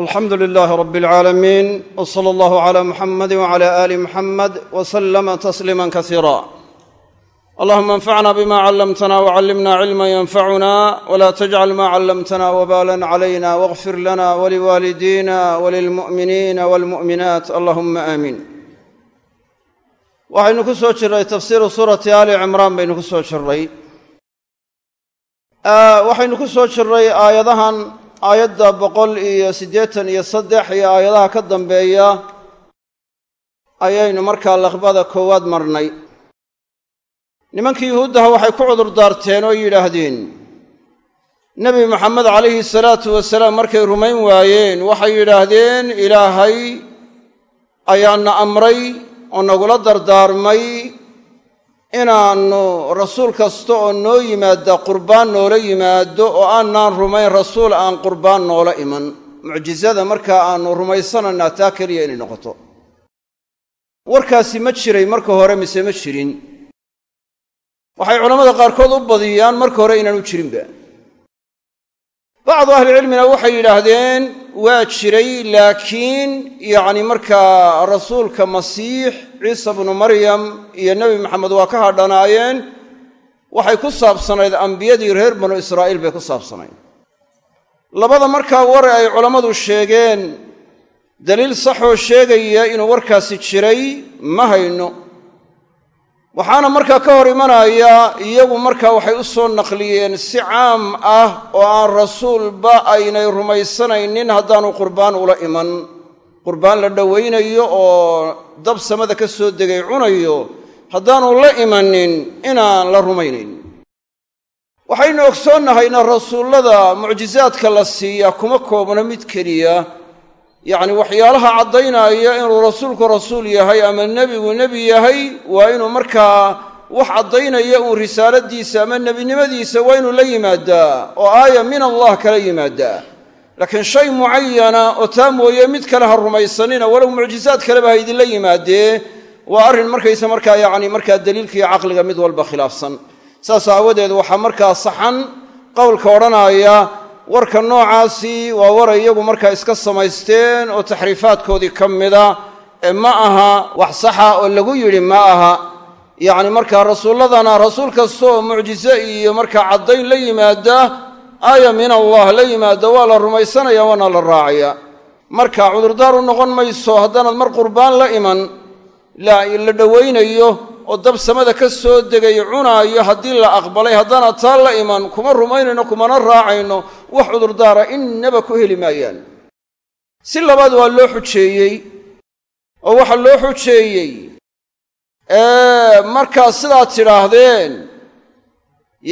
alxamdu lilaahi rabi alcaalamiin w sala allahu cala muxamadi wcala aali muxamed w salama tasliima kasiira allahuma anfacna bima callamtana wcallimna cilma yanfacuna wla tajcal ma callamtana wbalan calayna wاغfir lana waliwaalidina walilmu'miniina walmu'minaat allahuma aamiin waxaynu ku soo jirray tafsiiru suurati aali cimraan baynu ku soo jirray. Waxaynu ku soo jirray aayadahan aayadda boqol iyo siddeetan iyo saddex iyo aayadaha ka dambeeya ayaynu markaa laqbada koowaad marnay. Nimankii yuhuuddaha waxay ku cudur daarteen oo yidhaahdeen nebi maxamed calayhi salaatu wasalaam markay rumayn waayeen waxay yidhaahdeen ilaahay ayaana amray oo nagula dardaarmay inaannu rasuul kasta oo noo yimaada qurbaan noola yimaado oo aanaan rumayn rasuul aan qurbaan noola iman. Mucjizada markaa aannu rumaysananaa taa keliya inay noqoto. Warkaasi ma jiray marka hore mise ma jirin. Waxay culammada qaarkood u badiyaan marka hore inaanu jirinba bacdu ahlicilmina waxay yidhaahdeen waa jiray laakiin yacni markaa rasuulka masiix ciisa bnu maryam iyo nebi maxamed waa ka hadhanaayeen waxay ku saabsanayd ambiyadii reer banu israa'iil bay ku saabsanayd. Labada markaa ware ay culammadu sheegeen daliil saxoo sheegaya inuu warkaasi jiray ma hayno waxaana markaa ka hor imanaya iyagu markaa waxay u soo naqliyeen si caam ah oo aan rasuulba aynay rumaysanaynin haddaanu qurbaan ula iman. Qurbaan la dhowaynayo oo dab samada ka soo degay cunayo haddaanu la imanin inaan la rumaynayn waxaynu ogsoonnahayna rasuullada mucjisaadka la siiyaa kuma koobno mid keliya yacni waxyaalaha caddaynaya inuu rasuulku rasuul yahay ama nebigu nebi yahay waa inuu markaa wax caddaynaya uun risaaladiisa ama nebinimadiisa waa inuu la yimaadaa oo aaya min allah kala yimaadaa. Laakiin shay mucayana oo taa mooye mid kale ha rumaysanina walow mucjisaad kaleba ha idinla yimaadee waa arrin markaysa markaa yacni markaa daliilkaiyo caqliga mid walba khilaafsan. Saas aawadeed waxaa markaa saxan qowlka odhanaya warka noocaasi waa waray iyagu markaa iska samaysteen oo taxriifaadkoodii ka mida ee ma aha wax saxa oo lagu yidhi ma aha. Yacni markaa rasuulladana rasuul kasta oo mucjize iyo markaa caddayn la yimaada aaya min allah la yimaada waa la rumaysanaya waana la raacaya. Marka cudurdaar u noqon mayso haddaanaad mar qurbaan la iman la dhowaynayo oo dab samada ka soo degay cunaayo haddii la aqbalay haddaana taa la iman kuma rumaynayno kumana raacayno wax cudurdaara innaba ku heli maayaan. Si labaad waa loo xujeeyey oo waxaa loo xujeeyey markaa sidaad tidhaahdeen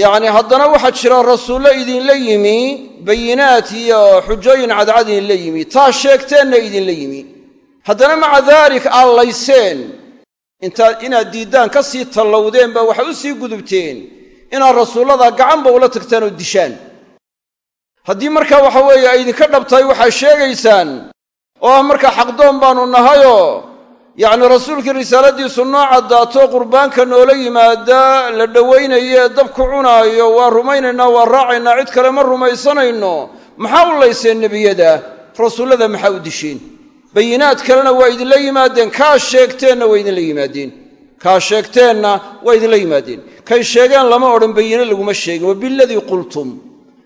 yacni haddana waxaa jira rasuullo idinla yimi bayinaat iyo xujooyin cadcad idinla yimi taa sheegteenna idinla yimi. Haddana maca daalik aad layseen intaad inaad diiddaan ka sii tallowdeen baa waxay u sii gudubteen inaad rasuullada gacanba ula tagtaan oo dishaan. Haddii markaa waxa weeye ay idinka dhabtahay waxaad sheegaysaan oo ah markaa xaqdoon baannu nahayoo yacni rasuulkii risaaladiisu noo caddaato qurbaanka noola yimaada la dhowaynayee dabku cunaayo waa rumaynaynaa waa raacaynaa cid kale ma rumaysanayno maxaa u layseen nebiyada? Rasuullada maxaa u disheen bayinaad kalena waa idinla yimaadeen kaa sheegteenna waa idinla yimaadeen. Kaa sheegteenna waa idinla yimaadeen. Kay sheegeen lama odhan bayine laguma sheegin. Wa biladii qultum.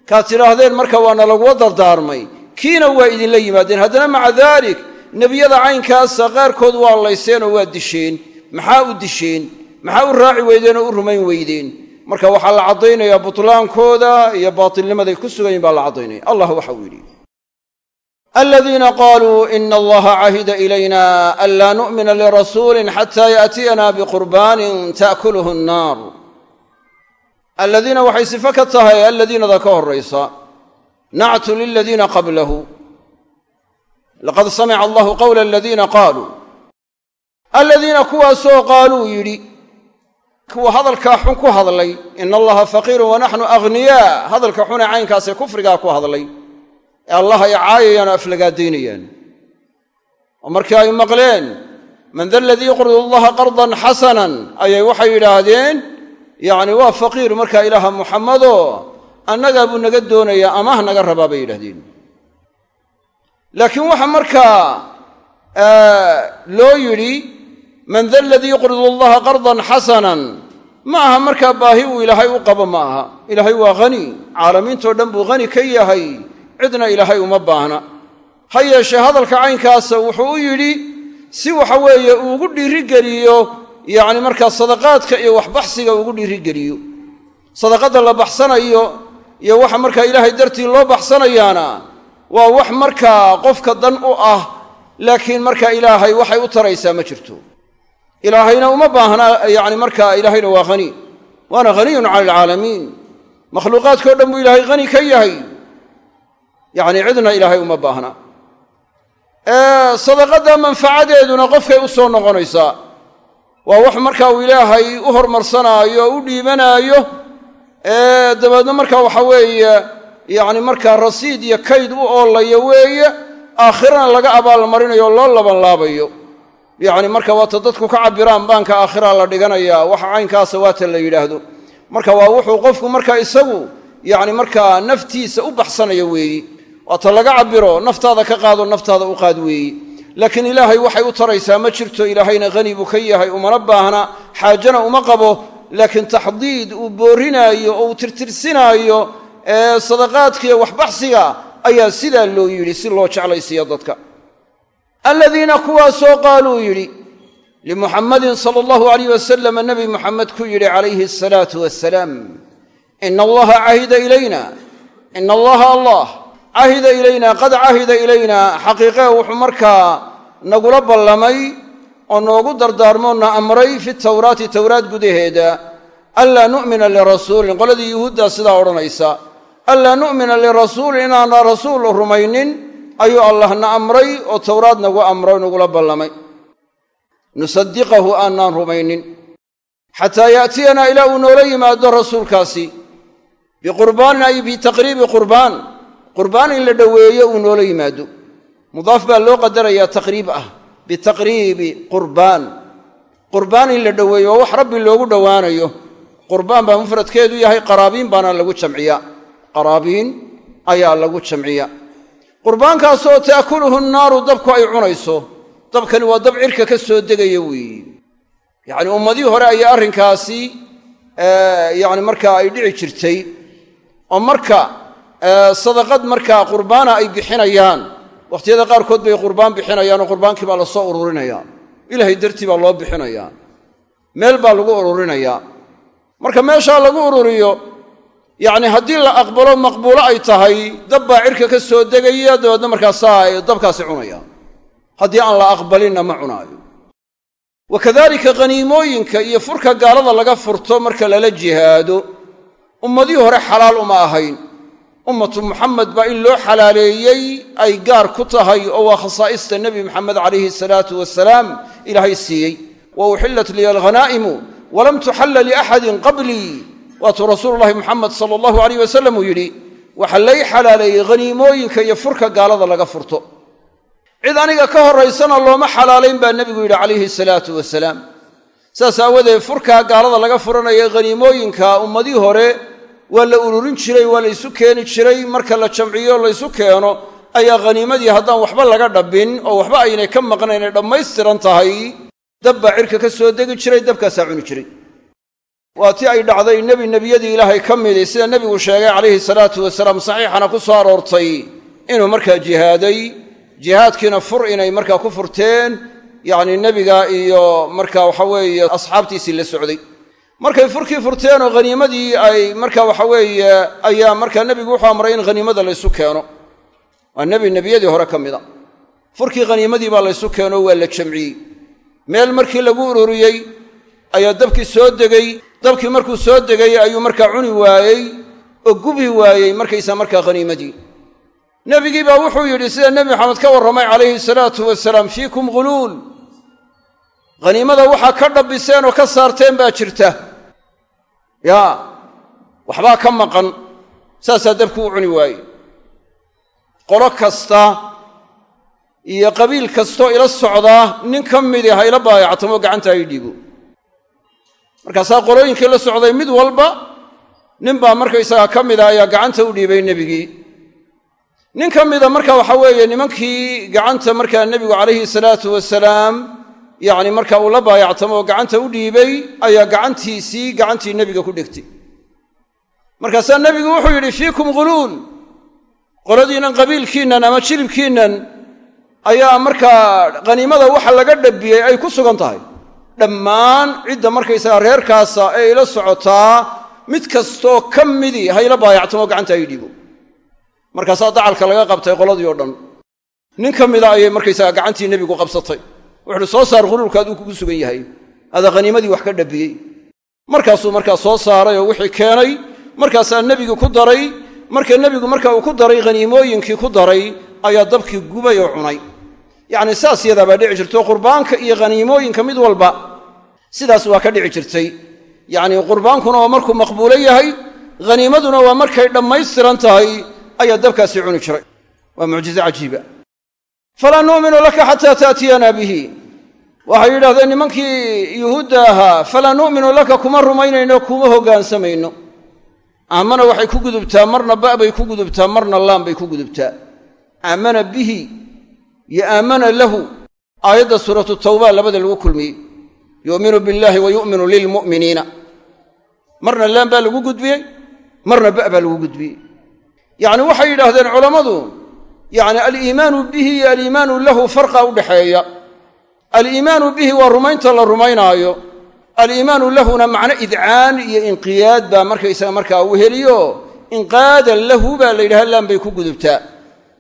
Kaad tidhaahdeen marka waana lagula dardaarmay. Kiina waa idinla yimaadeen. Haddana maca daalik nebiyada caynkaasa qaarkood waa layseen oo waa disheen. Maxaa u disheen? Maxaa u raaci weydeen oo u rumayn weydeen? Marka waxaa la caddaynayaa butlaankooda iyo baatilnimaday ku sugayin baa la caddaynaya allah waxa uu yidhi aladiina qaluu ina allaha cahida ilayna an laa nu'mina lirasuulin xata yaأtiyana biqurbaanin ta'kuluhu nnaar aladiina waxay sifo ka tahay aladiinada ka horaysa nactu liladiina qablahu laqad samica allahu qowla aladiina qaaluu aladiina kuwaasoo qaaluu yidhi kuwa hadalkaa xun ku hadlay ina allaha faqiirun wanaxnu aghniyaa hadalka xune caynkaasee kufrigaa ku hadlay ee allah ay caayayaan oo aflagaadaynayaan oo markii ay maqleen man da aladii yuqridu allaha qardan xasanan ayay waxay yidhaahdeen yacni waa faqiir markaa ilaaha muxammadoo annagaa buu naga doonayaa amaah naga rabaa bay yidhahdeen laakiin waxa markaa loo yidhi man da aladii yuqridu allaha qardan xasanan ma aha markaa baahi uu ilaahay u qabo ma aha. Ilaahay waa hani caalamiintoo dhan buu hani ka yahay cidna ilaahay uma baahna. Ha yeeshee hadalka caynkaasa wuxuu u yidhi si waxa weeye uu ugu dhiirigeliyo yacni markaa sadaqaadka iyo waxbaxsiga ugu dhiirigeliyo. Sadaqadda la baxsanayo iyo waxa markaa ilaahay dartii loo baxsanayaana waa wax markaa qofka dan u ah laakiin markaa ilaahay waxay u taraysaa ma jirto. Ilaahayna uma baahna yacni markaa ilaahayna waa hani waana haniyun cala alcaalamiin. Makhluuqaadkao dhan buu ilaahay hani ka yahay yacni cidna ilaahay uma baahna. Sadaqadda manfacadeeduna qofkay u soo noqonaysaa waa wax markaa uu ilaahay u hormarsanaayo o u dhiibanaayo. Dabeedna markaa waxa weeye yacni markaa rasiid iyo kayd u oolayo weeye aakhirana laga abaalmarinayo o loo labanlaabayo. Yacni marka waata dadku ka cabiraan baanka aakhiraa la dhiganayaa waxa caynkaasa waata la yidhaahdo. Marka waa wuxuu qofku markaa isagu yacni markaa naftiisa u baxsanaya weeyi waata laga cabiro naftaada ka qaado naftaada u qaad weeyi. Laakiin ilaahay waxay u taraysaa ma jirto ilaahayna hani buu ka yahay umana baahna xaajana uma qabo. Laakiin taxdiid uu boorinaayo oo uu tirtirsinaayo sadaqaadkiiyo waxbaxsiga ayaa sidaa loo yidhi si loo jeclaysiiyo dadka. Aladiina kuwaasoo qaaluu yidhi limuxammadin sala allahu alayh wasalam nebi muxamed ku yidhi calayhi asalaatu wassalaam ina allaha cahida ilayna ina allaha allah cahida ilayna qad cahida ilayna xaqiiqee wuxuu markaa nagula ballamay oo noogu dardaarmoo na amray fi tawraati towraad gudaheeda anlaa nu'mina lirasuulin qoladii yuhuuddaa sidaa odhanaysa anlaa nu'mina lirasuulin inaana rasuul rumaynin ayuu allah na amray oo towraad nagu amro nagula ballamay. Nusadiqahu aanaan rumaynin xataa yaatiyanaa ilaa uu noola yimaado rasuulkaasi biqurbaanin ay bitaqriibi qurbaan qurbaan in la dhoweeyo uu noola yimaado. Mudaaf baa loo qadarayaa taqriib ah bitaqriibi qurbaan. Qurbaan in la dhoweeyo waa wax rabbi loogu dhowaanayo. Qurbaan baa mufradkeedu yahay qaraabiin baana lagu jamciyaa qaraabiin ayaa lagu jamciya. Qurbaankaasoo taakuluhu nnaaru dabku ay cunayso. Dabkani waa dab cirka ka soo degaya weeye yacni ummadihii hore ayaa arrinkaasi yacni markaa ay dhici jirtay. Oo marka sadaqad markaa qurbaana ay bixinayaan wakhtiyada qaarkood bay qurbaan bixinayaan oo qurbaankii baa la soo ururinayaa ilaahay dartii baa loo bixinayaa meel baa lagu ururinayaa marka meeshaa lagu ururiyo yacni haddii la aqbalo maqbuulo ay tahay dab baa cirka ka soo degaya dabeedna markaasaa dabkaasi cunaya haddii aan la aqbalinna ma cunaayo. Wa kadalika khaniimooyinka iyo furka gaalada laga furto marka lala jihaado ummadii hore xalaal uma ahayn ummatu muxamed baa in loo xalaaleeyey ay gaar ku tahay oo waa khasaa'ista nebi maxamed calayhi salaatu wasalaam ilaahay siiyey. Wa uxillat liya alghanaa'imu walam tuxalla liaxadin qablii waatuu rasuululahi muxamed sala allahu alayh wasalam uu yidhi waxaa lay xalaaleeyey khaniimooyinka iyo furka gaalada laga furto. Cid aniga ka horaysana looma xalaalayn baa nebigu yidhi calayhi salaatu wasalaam saas aawadeed furkaa gaalada laga furanaya khaniimooyinka ummadii hore waa la ururin jiray waa la ysu keeni jiray marka la jamciyo laysu keeno ayaa khaniimadii haddaan waxba laga dhabbin oo waxba aynay ka maqnayn ay dhammaystiran tahay. Dab baa cirka ka soo degi jiray dabkaasaa cuni jiray. Waa ti ay dhacday nebi nebiyadii ilaahay ka midi sida nebigu sheegay calayhi salaatu wasalaam saxiixana ku soo aroortay inuu markaa jihaaday. Jihaadkiina fur inay markaa ku furteen yacni nebiga iyo marka waxa weeye asxaabtiisii la socday markay furkii furteen oo khaniimadii ay marka waxa weeye ayaa markaa nebigu wuxuu amray in khaniimada laysu keeno. Waa nebi nebiyadii hore ka mida furkii khaniimadii baa laysu keeno waa la jamciyey. Meel markii lagu ururiyey ayaa dabkii soo degay. Dabkii markuu soo degay ayuu markaa cuni waayey oo gubi waayey markaysaa markaa khaniimadii nebigii baa wuxuu yidhi sida nebi maxamed ka warramay calayhi salaatu wasalaam fiikum ghuluul khaniimada waxaa ka dhabbiseen oo ka saarteen baa jirta yaa waxbaa ka maqan saasaa dabku u cuni waaye qolo kasta iyo qabiil kastoo ila socdaa nin ka midi ha ila baayactamo gacanta ay dhiibo markaasaa qolooyinkii la socday mid walba nin baa markaysagaa ka mida ayaa gacanta u dhiibay nebigii. Nin ka mida marka waxa weeye nimankii gacanta markaa nebigu calayhi salaatu wasalaam yacni marka uu la baayactamo gacanta u dhiibay ayaa gacantiisii gacantii nebiga ku dhegtay markaasaa nebigu wuxuu yidhi fiikum ghuluul qoladiinnan qabiilkiinnan ama jilibkiinnan ayaa markaa khaniimada waxa laga dhabbiyey ay ku sugan tahay. Dhammaan cidda markaysaga reerkaasa ee ila socotaa mid kastoo ka midii hayla baayactamo gacanta ay dhiibo. Markaasaa dacalka laga qabtay qoladii oo dhan. Nin ka mida ayay markaysaga gacantii nebigu qabsatay wuxuuhi soo saar quluulka aduu kugu sugan yahay. Adaa khaniimadii wax ka dhabbiyey. Markaasuu markaa soo saaray oo wixii keenay markaasaa nebigi ku daray marka nebigu marka uu ku daray khaniimooyinkii ku daray ayaa dabkii gubay oo cunay. Yacni saas yadaabaa dhici jirto qurbaanka iyo khaniimooyinka mid walba sidaas waa ka dhici jirtay. Yacni qurbaankuna waa markuu maqbuulo yahay khaniimaduna waa markay dhammaystiran tahay ayaa dabkaasi cuni jiray. Waa mucjize cajiiba falaa nu'minu laka xataa taatiyana bihi waxay yidhahdeen nimankii yuhuudda ahaa falaa nu'minu laka kuma rumaynayno kuma hoggaansamayno aamana waxay ku gudubtaa marna ba' bay ku gudubtaa marna laan bay ku gudubtaa aamana bihi yo aamana lahu aayadda suuratu tawba labada lagu kulmiyey yu'minu billaahi wa yu'minu lilmu'miniina marna laan baa lagu gudbiyey marna ba' baa lagu gudbiyey yacni waxay yidhaahdeen culammadu yacni aliimaanu bihi iyo aliimaanu lahu farqa u dhexeeya aliimaanu bihi waa rumaynta la rumaynaayo. Aliimaanu lahuna macno idcaan iyo inqiyaad baa markaysaga markaa uu heliyo. Inqaadan lahu baa la yidhaha laan bay ku gudubtaa.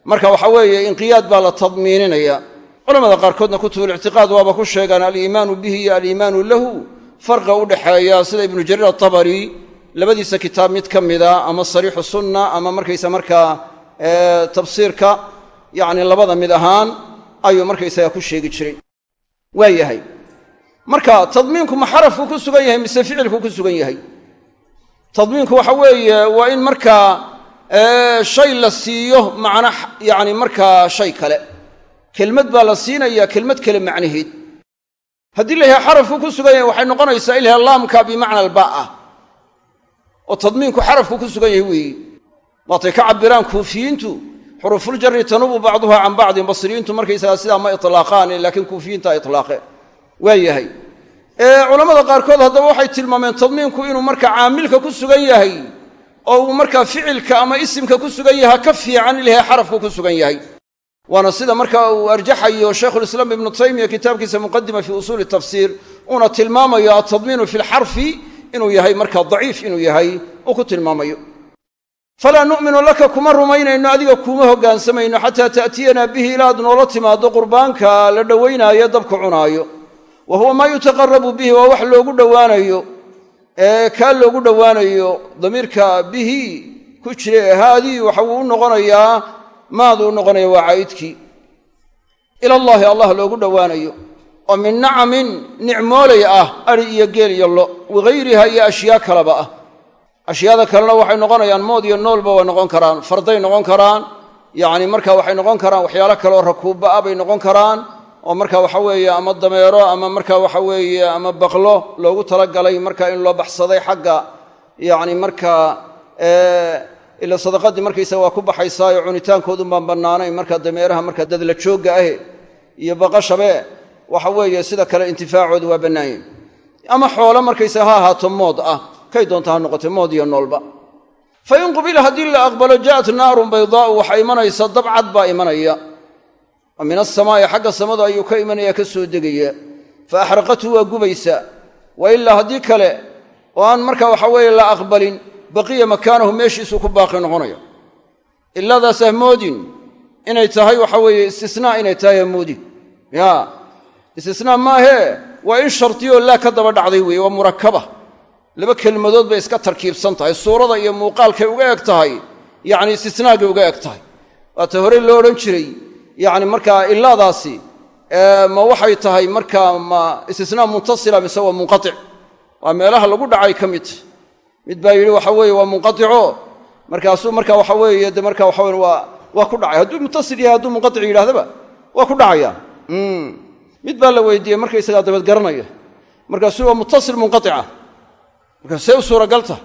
Marka waxa weeye inqiyaad baa la tadmiininaya culamada qaarkoodna kutubulictiqaad waaba ku sheegaan aliimaanu bihi iyo aliimaanu lahu farqa u dhexeeya sida ibnu jariir atabari labadiisa kitaab mid ka mida ama sariixu sunna ama markaysa tafsiirka yacni labada mid ahaan ayuu markaysaga ku sheegi jiray. Waa yahay. Marka tadmiinku ma xarafku ku sugan yahay mise ficilku ku sugan yahay? Tadmiinku waxa weeye waa in markaa shay la siiyo macno yacni markaa shay kale. Kelmad baa la siinaya kelmad kale macnaheed. Haddii la yahay xarafku ku sugan yahay waxay noqonaysaa ilaha laamka bimacna albaa oo tadmiinku xarafku ku sugan yahay weeye waatay ka cabiraan kuufiyiintu xuruufuljarri tanubu bacduha can bacdin basriyiintu markaysagaa sidaa ma itlaaqaan laakiin kuufiyiinta itlaaqeen waa yahay. Culammada qaarkood haddaba waxay tilmaameen tadmiinku inuu marka caamilka ku sugan yahay oo uu markaa ficilka ama isimka ku sugan yaha ka fiican ilahay xarafku ku sugan yahay. Waana sida marka uu arjaxayo shaykhulislaam ibnu taymiya kitaabkiisa muqadima fii usuuli tafsiir uuna tilmaamayo altadmiinu fi lxarfi inuu yahay marka daciif inuu yahay uu ku tilmaamayo falaa nu'minu laka kuma rumaynayno adiga kuuma hoggaansamayno xataa ta'tiyanaa bihi ilaad noola timaado qurbaanka la dhowaynaayo dabka cunaayo. Wa huwa maa yutaqarabu bihi waa wax loogu dhowaanayo kaa loogu dhowaanayo damiirka bihi ku jira haadii waxa uu u noqonayaa maaduu u noqonaya waa caa'idkii ilallaahi allah loogu dhowaanayo oo min nacamin nicmoolay ah adhi iyo geel iyo lo wagayriha iyo ashyaa kaleba ah ashyaada kalena waxay noqonayaan mood iyo noolba way noqon karaan farday noqon karaan yacni marka waxay noqon karaan waxyaalo kaleoo rakuubba ah bay noqon karaan oo marka waxa weeye ama dameero ama marka waxa weeye ama baqlo loogu talagalay marka in loo baxsaday xagga yacni markaa ila sadaqadii markaysaga waa ku baxaysaayo cunitaankoodun baan bannaanayn marka dameeraha marka dadla joogga ahe iyo baqashabe waxa weeye sida kale intifaacoodu waa bannaanyen ama xoolo markaysaga ha ahaato mood ah kay doonta noqotay mood iyo noolba. Fa in qubila haddii la aqbalo ja'at naarun baydaa'u waxaa imanaysa dab cad baa imanaya. Oo min asamaa'i xagga samadu ayuu ka imanaya ka soo degaya. Fa axraqathu waa gubaysaa wa ilaa haddii kale oo aan marka waxa weeye la aqbalin baqiya makaanahu meeshiisuu ku baaqi noqonaya. Ilaadaas hamoodin inay tahay waxa weeye istisnaa inay tahay hamoodin ya istisnaa maahee waa in shardiyoo laa ka daba dhacday weeye waa murakaba laba kelmadood bay iska tarkiibsan tahay suurada iyo muuqaalkay uga eg tahay yacni istisnaagay uga eg tahay. Waata horey loo odhan jiray yacni markaa ilaadaasi ma waxay tahay markaa ma istisnaa muntasila mise waa munqatic waa meelaha lagu dhacay ka mid. Mid baa yidhi waxa weeye waa munqatico markaasuu marka waxa weeye de marka waxa waa waa ku dhacay. Hadduu mutasil yahay hadduu munqatic yidhahdaba waa ku dhacaya. Mid baa la weydiiyey markaysagaa dabad garanaya. Markaasuu waa mutasil munqatica markaa see u suuragalta.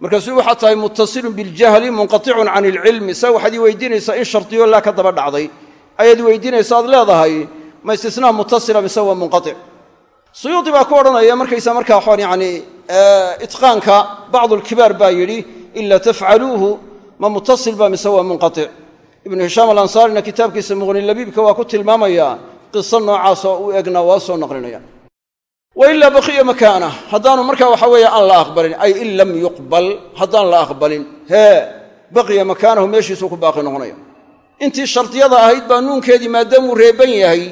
Markaasuu waxaa tahay muttasilun biljahli munqaticun can ilcilmi sa waxaad ii weydiinaysaa in shardiyo laa ka daba dhacday. Ayaad weydiinaysa aad leedahay ma istisnaa muttasila mise waa munqatic suyuudi baa ku odhanaya markaysa markaa waxaan yani itqaanka bacdulkibaar baa yidhi ila tafcaluuhu ma muttasil ba mise waa munqatic ibnu hishaam alansaarina kitaabkiisa muqnilabiibka waa ku tilmaamaya qiso noocaasoo u egna waa soo naqlinaya wa ilaa baqiya makaanah haddaanu markaa waxa weeye aan la aqbalin ay in lam yuqbal haddaan la aqbalin hee baqiya makaanahu meeshiisuu ku baaqi noqonaya. Intii shardiyada ahayd baa nuunkeedii maadaamuu reeban yahay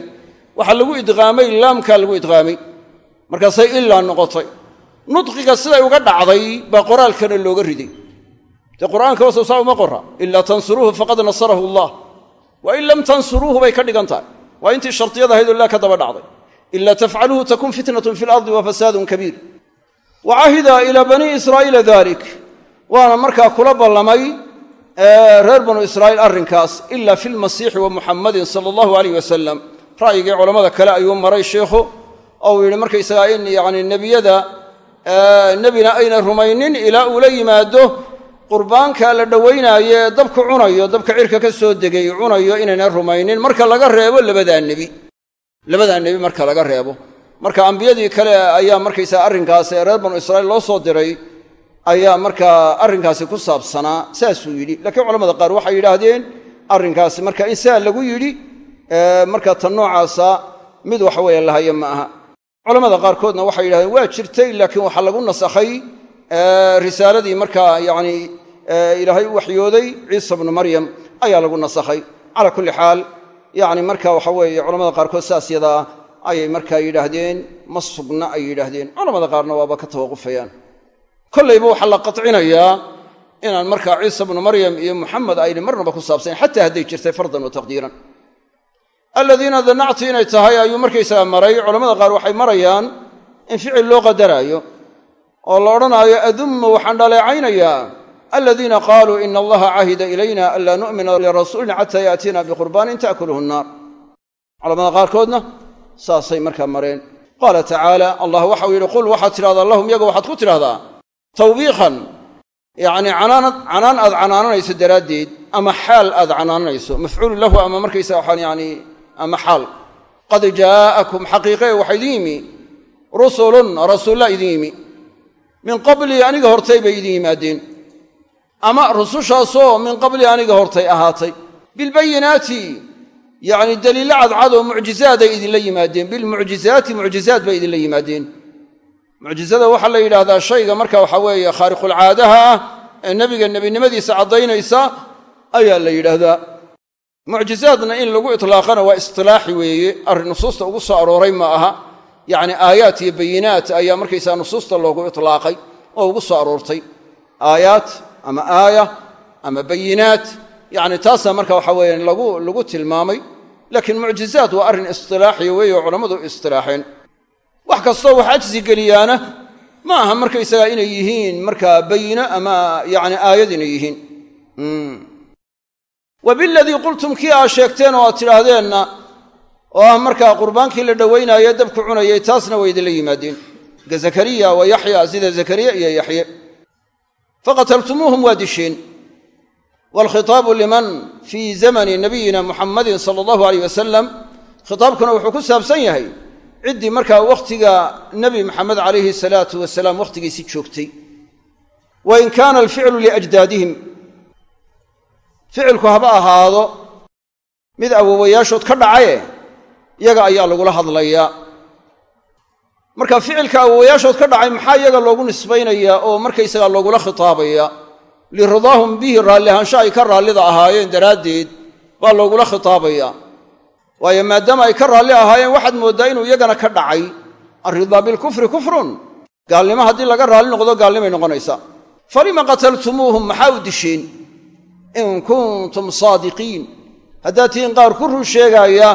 waxaa lagu idqaamay laamkaa lagu idqaamay. Markaasay ilaa noqotay. Nudqiga siday uga dhacday baa qoraalkana looga riday. Dee qur'aanka wasow saa uma qora ilaa tansuruuhu faqad nasarahu allah. Wa in lam tansuruuhu bay ka dhigan tahay. Waa intii shardiyada ahayd oo laa ka daba dhacday ila tafcaluuhu takun fitnatun fi lardi wa fasaadun kabiir wa cahida ilaa banii israa'iila dalik waana markaa kula ballamay reer banu israa'iil arrinkaas ila fi lmasiixi wa muxammadin sala allahu alayh wasalam ra'yigii culammada kale ayuu maray sheikhu oo uu yidhi markaysagaa in yani nebiyada nebina ayna rumaynin ilaa uu la yimaado qurbaanka la dhowaynaayo ee dabku cunayo dabka cirka ka soo degay cunayo inayna rumaynin marka laga reebo labadaa nebi labadaa nebi marka laga reebo. Marka ambiyadii kale ayaa markaysaa arrinkaas ee reer banu israiil loo soo diray ayaa markaa arrinkaasi ku saabsanaa saasuu yidhi. Laakiin culamada qaar waxay yidhaahdeen arrinkaasi marka in saa lagu yidhi marka tan noocaasa mid waxa weeye lahaya ma aha. Culamada qaarkoodna waxay yidhahdeen waa jirtay laakiin waxaa lagu nasakhay risaaladii markaa yacni ilaahay u waxyooday ciisa bnu maryam ayaa lagu nasakhay. Calaa kulli xaal yacni marka waxa weeye culamada qaarkood saas yadaa ayay markaa yidhaahdeen ma sugna ay yidhaahdeen. Culamada qaarna waaba ka tawaqufayaan. Kollayba waxaa la qatcinayaa inaan markaa ciisa bnu maryam iyo muxamed ayna marnaba ku saabsanayn xataa hadday jirtay fardan wa taqdiiran. Aladiina danacti inay tahay ayuu markaysaga maray. Culamada qaar waxay marayaan in ficil loo qadaraayo oo la odhanaayo adummu waxaan dhaleecaynayaa aladiina qaaluu ina allaha cahida ilayna anlaa nu'mina lirasuulin xataa yaatiina biqurbaanin ta'kuluhu nnaar culamada qaarkoodna saasay markaa mareen. Qaala tacaala allah waxau yidhi qul waxaad tidhahdaa lahum yaga waxaad ku tidhahdaa tawbiikan yacni canaan aad canaananayso daraaddeed ama xaal aad canaananayso mafcuulu lahu ama markaysa waxaan yani ama xaal. Qad jaa'akum xaqiiqee waxaa idin yimi. Rusulun rasuulla idin yimi. Min qablii aniga hortay bay idin yimaadeen ama rusushaasoo min qablii aniga hortay ahaatay. Bilbayinaati yacni daliillo cadcad oo mucjizaaday idinla yimaadeen. Bilmucjizaati mucjizaad bay idinla yimaadeen. Mucjizada waxaa la yidhaahdaa shayga marka waxaa weeye khaariqulcaadaha ah ee nebiga nebinimadiisa caddaynaysa ayaa la yidhaahdaa. Mucjizaadna in lagu itlaaqana waa istilaaxi weeye. Arrin nusuusta ugu soo arooray ma aha. Yacni aayaat iyo bayinaat ayaa markaysaa nusuusta loogu itlaaqay oo ugu soo aroortay ama aaya ama bayinaat. Yacni taasaa marka waxa weeye lagu tilmaamay laakiin mucjizaad waa arrin istilaaxiya weeye oo culammadu istilaaxeen. Wax kastoo wax ajsi geliyaana ma aha markaysagaa inay yihiin markaa bayino ama yacni aayad inay yihiin wa biladii qultum kii aa sheegteen oo aad tidhaahdeenna oo ah markaa qurbaankii la dhowaynaaye dabku cunayay taasna way idinla yimaadeen. Ka zakariya wa yaxya sida zakariya iyo yaxye faqataltumuuhum waa disheen waalkhitaabu liman fii zamani nabiyina muxamadin sala allahu aleyh wasalam khitaabkuna wuxuu ku saabsan yahay ciddii markaa wakhtiga nebi maxamed calayhi salaatu wasalaam wakhtigiisi joogtay wa in kaana alficlu liajdaadihim ficilku haba ahaado mid awowayaashood ka dhacaye iyaga ayaa lagula hadlayaa marka ficilka awowayaashood ka dhacay maxaa iyaga loogu nisbaynayaa oo markaysagaa loogula khitaabaya? Liridaahum bihi raalli ahaansho ay ka raallida ahaayeen daraaddeed baa loogula khitaabaya. Waayo maadaama ay ka raalli ahaayeen waxaad mooddaa inuu iyagana ka dhacay. Alridaa bilkufri kufrun. Gaalnimo haddii laga raalli noqdo gaalnimay noqonaysaa. Falima qataltumuuhum maxaa u disheen? In kuntum saadiqiin. Haddaad tihiin qaar ku run sheegaaya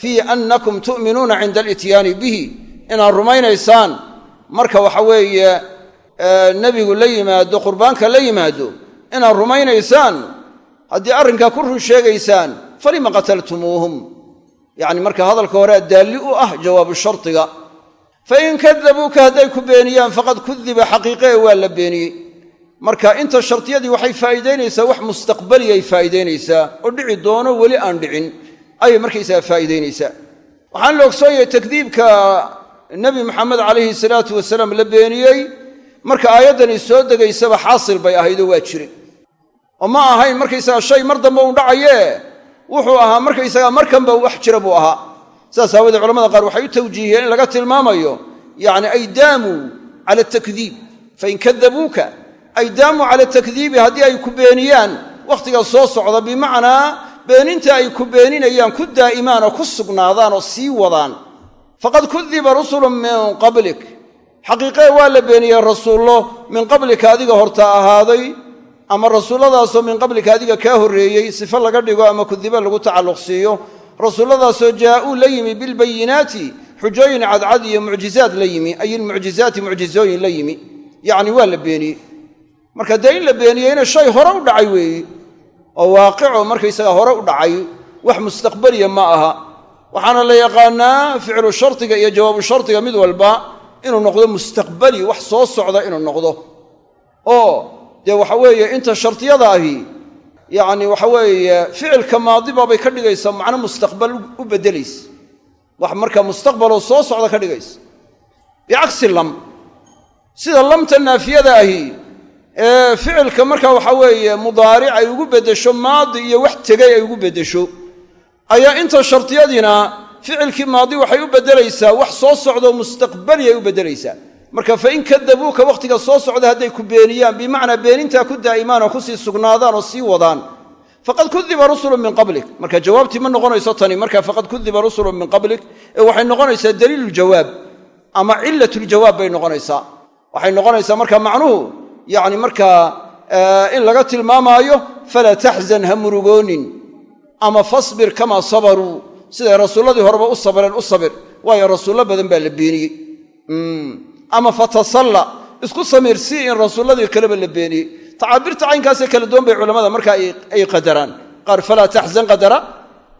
fii annakum tu'minuuna cinda alityaani bihi inaad rumaynaysaan. Marka waxa weeye nebigu la yimaado qurbaanka la yimaado inaad rumaynaysaan haddii arrinkaa ku run sheegaysaan falima qataltumuuhum? Yacni marka hadalka hore daalli u ah jawaabu shardiga fa in kadabuuka hadday ku beeniyaan faqad kudiba xaqiiqee waa la beeniyey. Marka inta shardiyadii waxay faa'iidaynaysaa wax mustaqbaliyay faa'iidaynaysaa oo dhici doono weli aan dhicin ayay markaysaga faa'iidaynaysaa. Waxaan la ogsoon yahay takdiibka nebi maxamed calayhi salaatu wasalaam la beeniyey. Marka aayaddani soo degaysaba xaasil bay ahaydoo waa jirin oo ma ahayn markaysaga shay mar dambe uu dhacayee wuxuu ahaa markaysaga markanba wax jira buu ahaa. Saas aawadee culamada qaar waxay u tawjiihiyeen in laga tilmaamayo yacni ay daamuu cala atakdiib fain kadabuuka ay daamuu cala takdiibi haddii ay ku beeniyaan wakhtiga soo socda bimacnaa beeninta ay ku beeninayaan ku daa'imaan oo ku sugnaadaan oo sii wadaan faqad kudiba rusulun min qablik. Xaqiiqee waa la beeniyey rasuullo min qablika adiga horta ahaaday ama rasuulladaasoo min qablika adiga kaa horreeyey sifo laga dhigo ama kudiba lagu tacalluq siiyo. Rasuulladaasoo jaa'uu la yimi bilbayinaati xujooyin cadcad iyo mucjizaad la yimi ay ilmucjizaati mucjizooyin la yimi. Yacni waa la beeniyey. Marka dee in la beeniyeyna shay hore u dhacay weeye oo waaqico markaysaga hore u dhacay wax mustaqbaliya ma aha waxaana la yaqaanaa ficlu shardiga iyo jawaabu shardiga mid walba inuu noqdo mustaqbali wax soo socda inuu noqdo. Oo dee waxa weeye inta shardiyada ahi yacni waxa weeye ficilka maadibaabay ka dhigaysaa macno mustaqbal u beddelaysa. Wax marka mustaqbaloo soo socda ka dhigaysa. Bicagsi lam sida lamta naafiyada ahi ee ficilka marka waxa weeye mudaaric ay ugu beddesho maadi iyo wax tegay ay ugu beddesho ayaa inta shardiyadiina ficilkii maadi waxay u beddelaysaa wax soo socdoo mustaqbali ay u beddelaysaa. Marka fain kadabuuka wakhtiga soo socda hadday ku beeniyaan bimacnaa beenintaa ku daa'imaan oo ku sii sugnaadaan oo sii wadaan. Faqad kudiba rusulun min qablik. Marka jawaabtii ma noqonayso tani marka faqad kudiba rusulun min qablik ee waxay noqonaysaa daliiluljawaab ama cilatuljawaab bay noqonaysaa. Waxay noqonaysaa marka macnuhu yacni markaa in laga tilmaamaayo falaa taxzan ha murugoonin ama fasbir kamaa sabaruu. Siday rasuulladii horeba u sabreen u sabir. Waayo rasuullo badan baa la beeniyey. Ama fatasalla isku samiirsii in rasuulladii kaleba la beeniyey. Tacaabirta caynkaasee kala duwan bay culammada markaa ay qadaraan. Qaar falaa taxzan qadara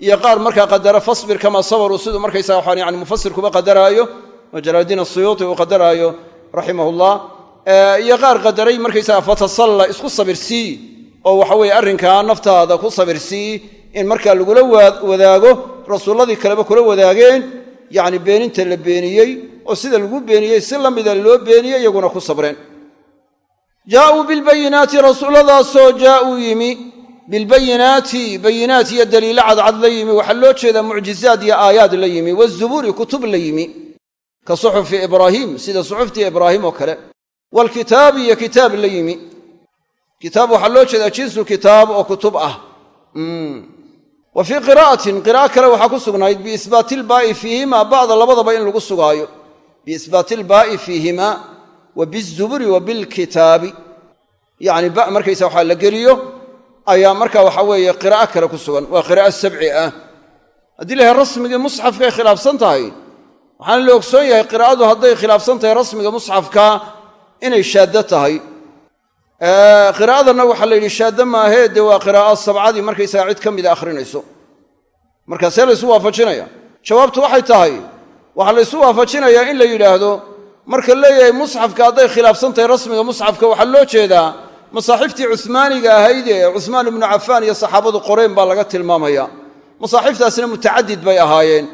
iyo qaar markaa qadara fasbir kamaa sabaruu. Siduu markaysaa waxaan yani mufasirkuba qadaraayo oo asuyuuti uu qadaraayo raximahullah. Iyo qaar qadaray markaysaga fatasalla isku sabirsii oo waxa weeye arrinkaa naftaada ku sabirsii in markaa lagula wadaago rasuulladii kaleba kula wadaageen yacni beeninta la beeniyey oo sida lagu beeniyey si la mida loo beeniyey iyaguna ku sabreen. Jaa'uu bilbayinaati rasuulladaasoo jaa'uu yimi. Bilbayinaati bayinaat iyo daliilo cadcad la yimi. Waxaa loo jeedaa mucjizaad iyo aayaad la yimi. Wazubuuri kutub la yimi. Ka suxufi ibraahiim sida suxuftii ibraahim oo kale. Waalkitaabi iyo kitaab la yimi. Kitaab waxaa loo jeedaa jinsu kitaab oo kutub ah wa fii qiraa'atin qira'a kale waxaa ku sugnayd biisbaati ilbaa'i fiihima ba'da labadaba in lagu sugaayo. Biisbaati ilbaa'i fiihima wa bizuburi wa bilkitaabi. Yacni ba markaysa waxaa la geliyo ayaa marka waxa weeye qiraa'o kale ku sugan. Waa qiraa'o sabci ah. Haddii lahay rasmigii musxafkay khilaafsan tahay waxaana la ogsoon yahay qiraa'adu hadday khilaafsan tahay rasmiga musxafka inay shaaddo tahay qiraa'adanna waxaa la yidhi shaaddo maahee dee waa qiraa'o sabcadii markaysaga cid ka mida akhrinayso. Marka see laysu waafajinaya. Jawaabtu waxay tahay waxaa laysu waafajinayaa in la yidhaahdo marka leeyahay musxafka hadday khilaafsan tahay rasmiga musxafka waxaa loo jeedaa masaaxiiftii cuhmaaniga ahayd ee cuhmaan ibnu cafaan iyo saxaabadu qoreen baa laga tilmaamaya. Masaaxiiftaasina mutacadid bay ahaayeen.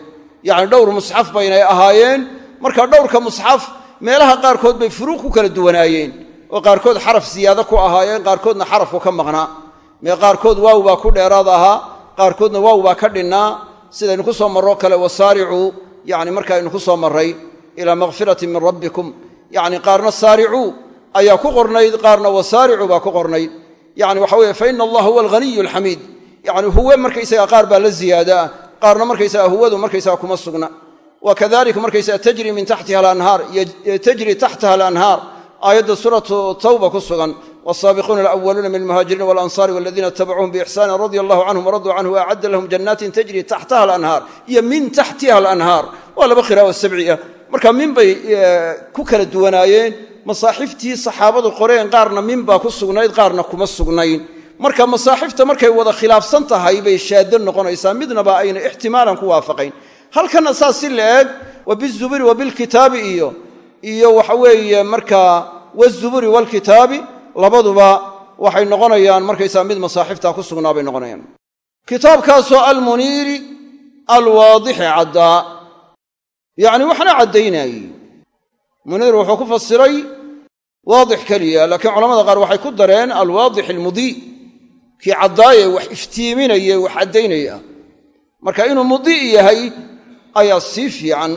Yacni dhowr musxaf baynay ahaayeen. Marka dhowrka musxaf meelaha qaarkood bay furuuq ku kala duwanaayeen oo qaarkood xaraf siyaado ku ahaayeen qaarkoodna xarafku ka maqnaa. Mee qaarkood waaw baa ku dheeraad ahaa qaarkoodna waaw baa ka dhinnaa. Sidaynu ku soo marro kale wasaaricuu yacni markaaynu ku soo marray ilaa makfiratin min rabbikum. Yacni qaarna saaricuu ayaa ku qornayd qaarna wasaaricuu baa ku qornayd. Yacni waxa weye fa ina allah huwa alghaniyu alxamiid yacni huwe markaysaga qaar baa la ziyaadaa qaarna markaysaga huwadu markaysaga kuma sugna. Wa kadalika markaysaga tajri min taxtiha alanhaar tajri taxtaha alanhaar aayadda suuratu tawba ku sugan wsaabiquuna alawaluuna min almuhaajiriina walansaari waladiina itabacuuhum biixsaani radia allahu canhum waraduu canhu waacadda lahum jannaatin tajri taxtaha alanhaar. Iyo min taxtiha alanhaar. Waa laba qiraa'o sabci ah. Marka min bay ku kala duwanaayeen masaaxiftii saxaabadu qoreen qaarna min baa ku sugnayd qaarna kuma sugnayn. Marka masaaxifta markay wada khilaafsan tahay bay shaaddo noqonaysaa midnaba ayna ixtimaalan ku waafaqayn. Halkanna saas la eg wa bizuburi iyo iyo waxa weeye markaa wazuburi waalkitaabi labaduba waxay noqonayaan markaysaa mid masaaxifta ku sugnaa bay noqonayaan. Kitaabkaasoo almuniiri alwaadixi caddaa yacni waxna caddaynayey muniir wuxuu ku fasiray waadix keliya laakiin culamada qaar waxay ku dareen alwaadix almudii kii caddaaye wax iftiiminaye wax caddaynaya marka inuu mudii yahay ayaa sii fiican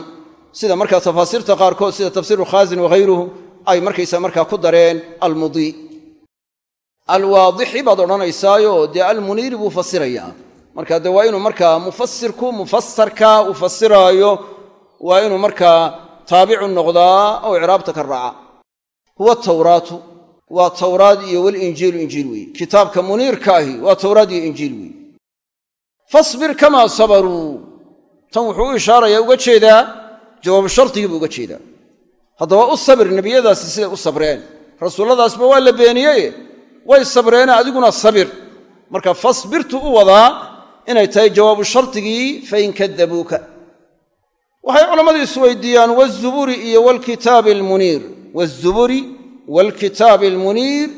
sida markaa tafaasiirta qaarkood sida tafsiiru khaasin waghayruhu ay markaysa markaa ku dareen almudii. Alwaadixi baad odhanaysaayo dee almuniiri buu fasirayaa marka dee waa inuu markaa mufasirku mufasarka uu fasiraayo waa inuu markaa taabicu noqdaa oo icraabta ka raaca. Huwa tawraatu. Waa tawraad iyo walinjiilu injiil weeye kitaabka muniirka ahi waa tawraad iyo injiil weeye fasbir kamaa sabaruu. Tan wuxuu u ishaarayaa uga jeedaa jawaabu shardigii buu uga jeedaa. Haddaba u sabir nebiyadaasi siday u sabreen. Rasuulladaasba waa la beeniyeye. Way sabreene adiguna sabir. Marka fasbirtu u wadaa inay tahay jawaabu shardigii fain kadabuuka waxay culammadu isweydiiyaan wazuburi iyo waalkitaabi almuniir. Wazuburi waalkitaabi almuniir.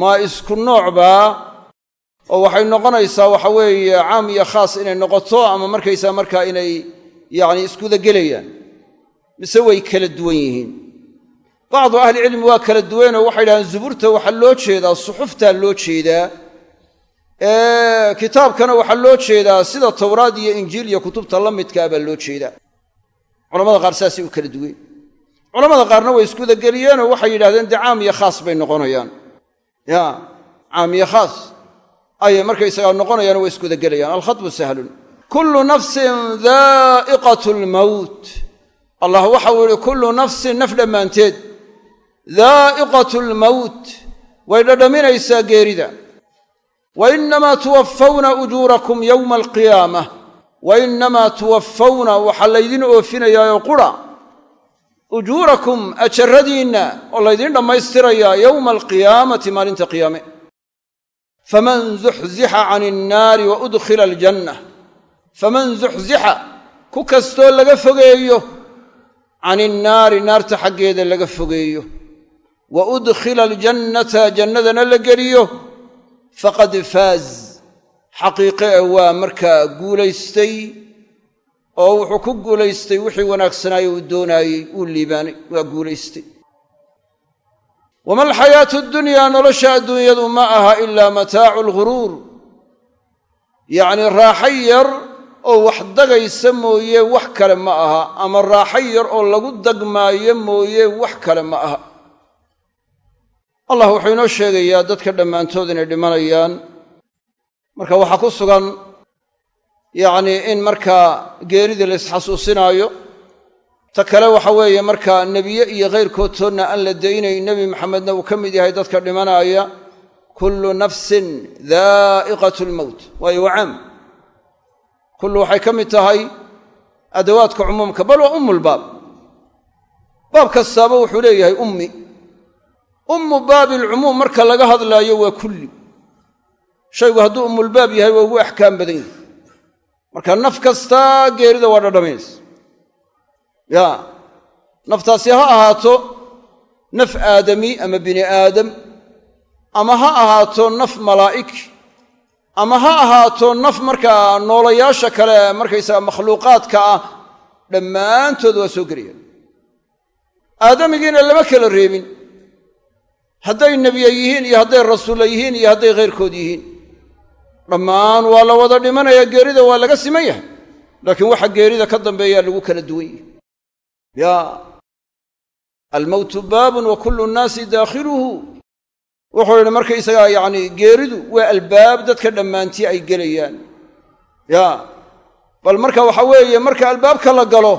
Maa isku noocbaa oo waxay noqonaysaa waxa weeye caam iyo khaas inay noqoto ama markaysaa markaa inay yacni iskudagelayaan mise way kala duwan yihiin. Bacdu ahlicilmi waa kala duwanoo waxay yidhahdeen zuburta waxaa loo jeedaa suxuftaa loo jeedaa. Kitaabkana waxaa loo jeedaa sida tawraad iyo injiil iyo kutubta la midkaa baa loo jeedaa. Culamada qaar saasay u kala duween. Culamada qaarna way iskudageliyeenoo waxay yidhahdeen dee caam iyo khaas bay noqonayaan. Ya caam iyo khaas. Ayay markaysagaa noqonayaan way iskudagelayaan alkhatbu sahlun kullu nafsin daa'iqat lmowt allah waxau yihi kullu nafsin naf dhammaanteed daa'iqat lmowt way dhadhaminaysaa geerida. Wa innamaa tuwaffawna ujuurakum yowma alqiyaamah wa innamaa tuwaffawna waxaa laydin oofinayaayoo qura. Ujuurakum ajarradiinna oo laydin dhammaystirayaa yowma alqiyaamati maalinta qiyaame. Faman zuxzixa can innaari wa udkhila aljanna faman zuxzixa ku kastoo laga fogeeyo can innaari naarta xaggeeda laga fogeeyo. Wa udkhila aljannata jannadana la geliyo. Faqad faaz. Xaqiiqe e waa markaa guulaystay oo wuxuu ku guulaystay wixii wanaagsanaayo uu doonaayey uu liibaanay waa guulaystay. Wama alxayaatu dunyaa nolosha adduunyadu ma aha ilaa mataacu lghuruur yacnii raaxo yar oo wax dagaysa mooye wax kale ma aha. Ama raaxo yar oo lagu dagmaayo mooye wax kale ma aha. Allah wuxuu inoo sheegayaa dadka dhammaantood inay dhimanayaan. Marka waxaa ku sugan yacnii in markaa geeridii la isxasuusinaayo ta kale waxa weeye markaa nebiye iyo khayrkood toonna aan la daynay nebi maxamedna uu ka mid yahay dadka dhimanaaya kullu nafsin daa'iqat lmowt waayo waa caam kullu waxay ka mid tahay adawaadka cumuumka bal waa ummulbaab baab. Kastaaba wuxuu leeyahay ummi. Ummu baabi alcumuum marka laga hadlaayo waa kulli. Shaygu hadduu ummulbaab yahay waa ugu axkaam badan yahay. Marka naf kastaa geerida waa dhadhamaysa ya naftaasi ha ahaato naf aadami ama bini aadam ama ha ahaato naf malaa'ig ama ha ahaato naf markaa noolayaasha kale markaysaga makhluuqaadka ah dhammaantood waa soo gelayaan aadamigiina lama kala reebin. Hadday nebiye yihiin iyo hadday rasuulla yihiin iyo hadday khayrkood yihiin. Dhammaan waa la wada dhimanaya geerida waa laga siman yahay. Laakiin waxa geerida ka dambeeyaa lagu kala duwan yahay. Ya almowtu baabun wa kullu nnaasi daakhiluhu wuxuu yidhi markaysagaa yacni geeridu waa albaab dadka dhammaantii ay gelayaan. Ya. Bal marka waxa weeye marka albaabka la galo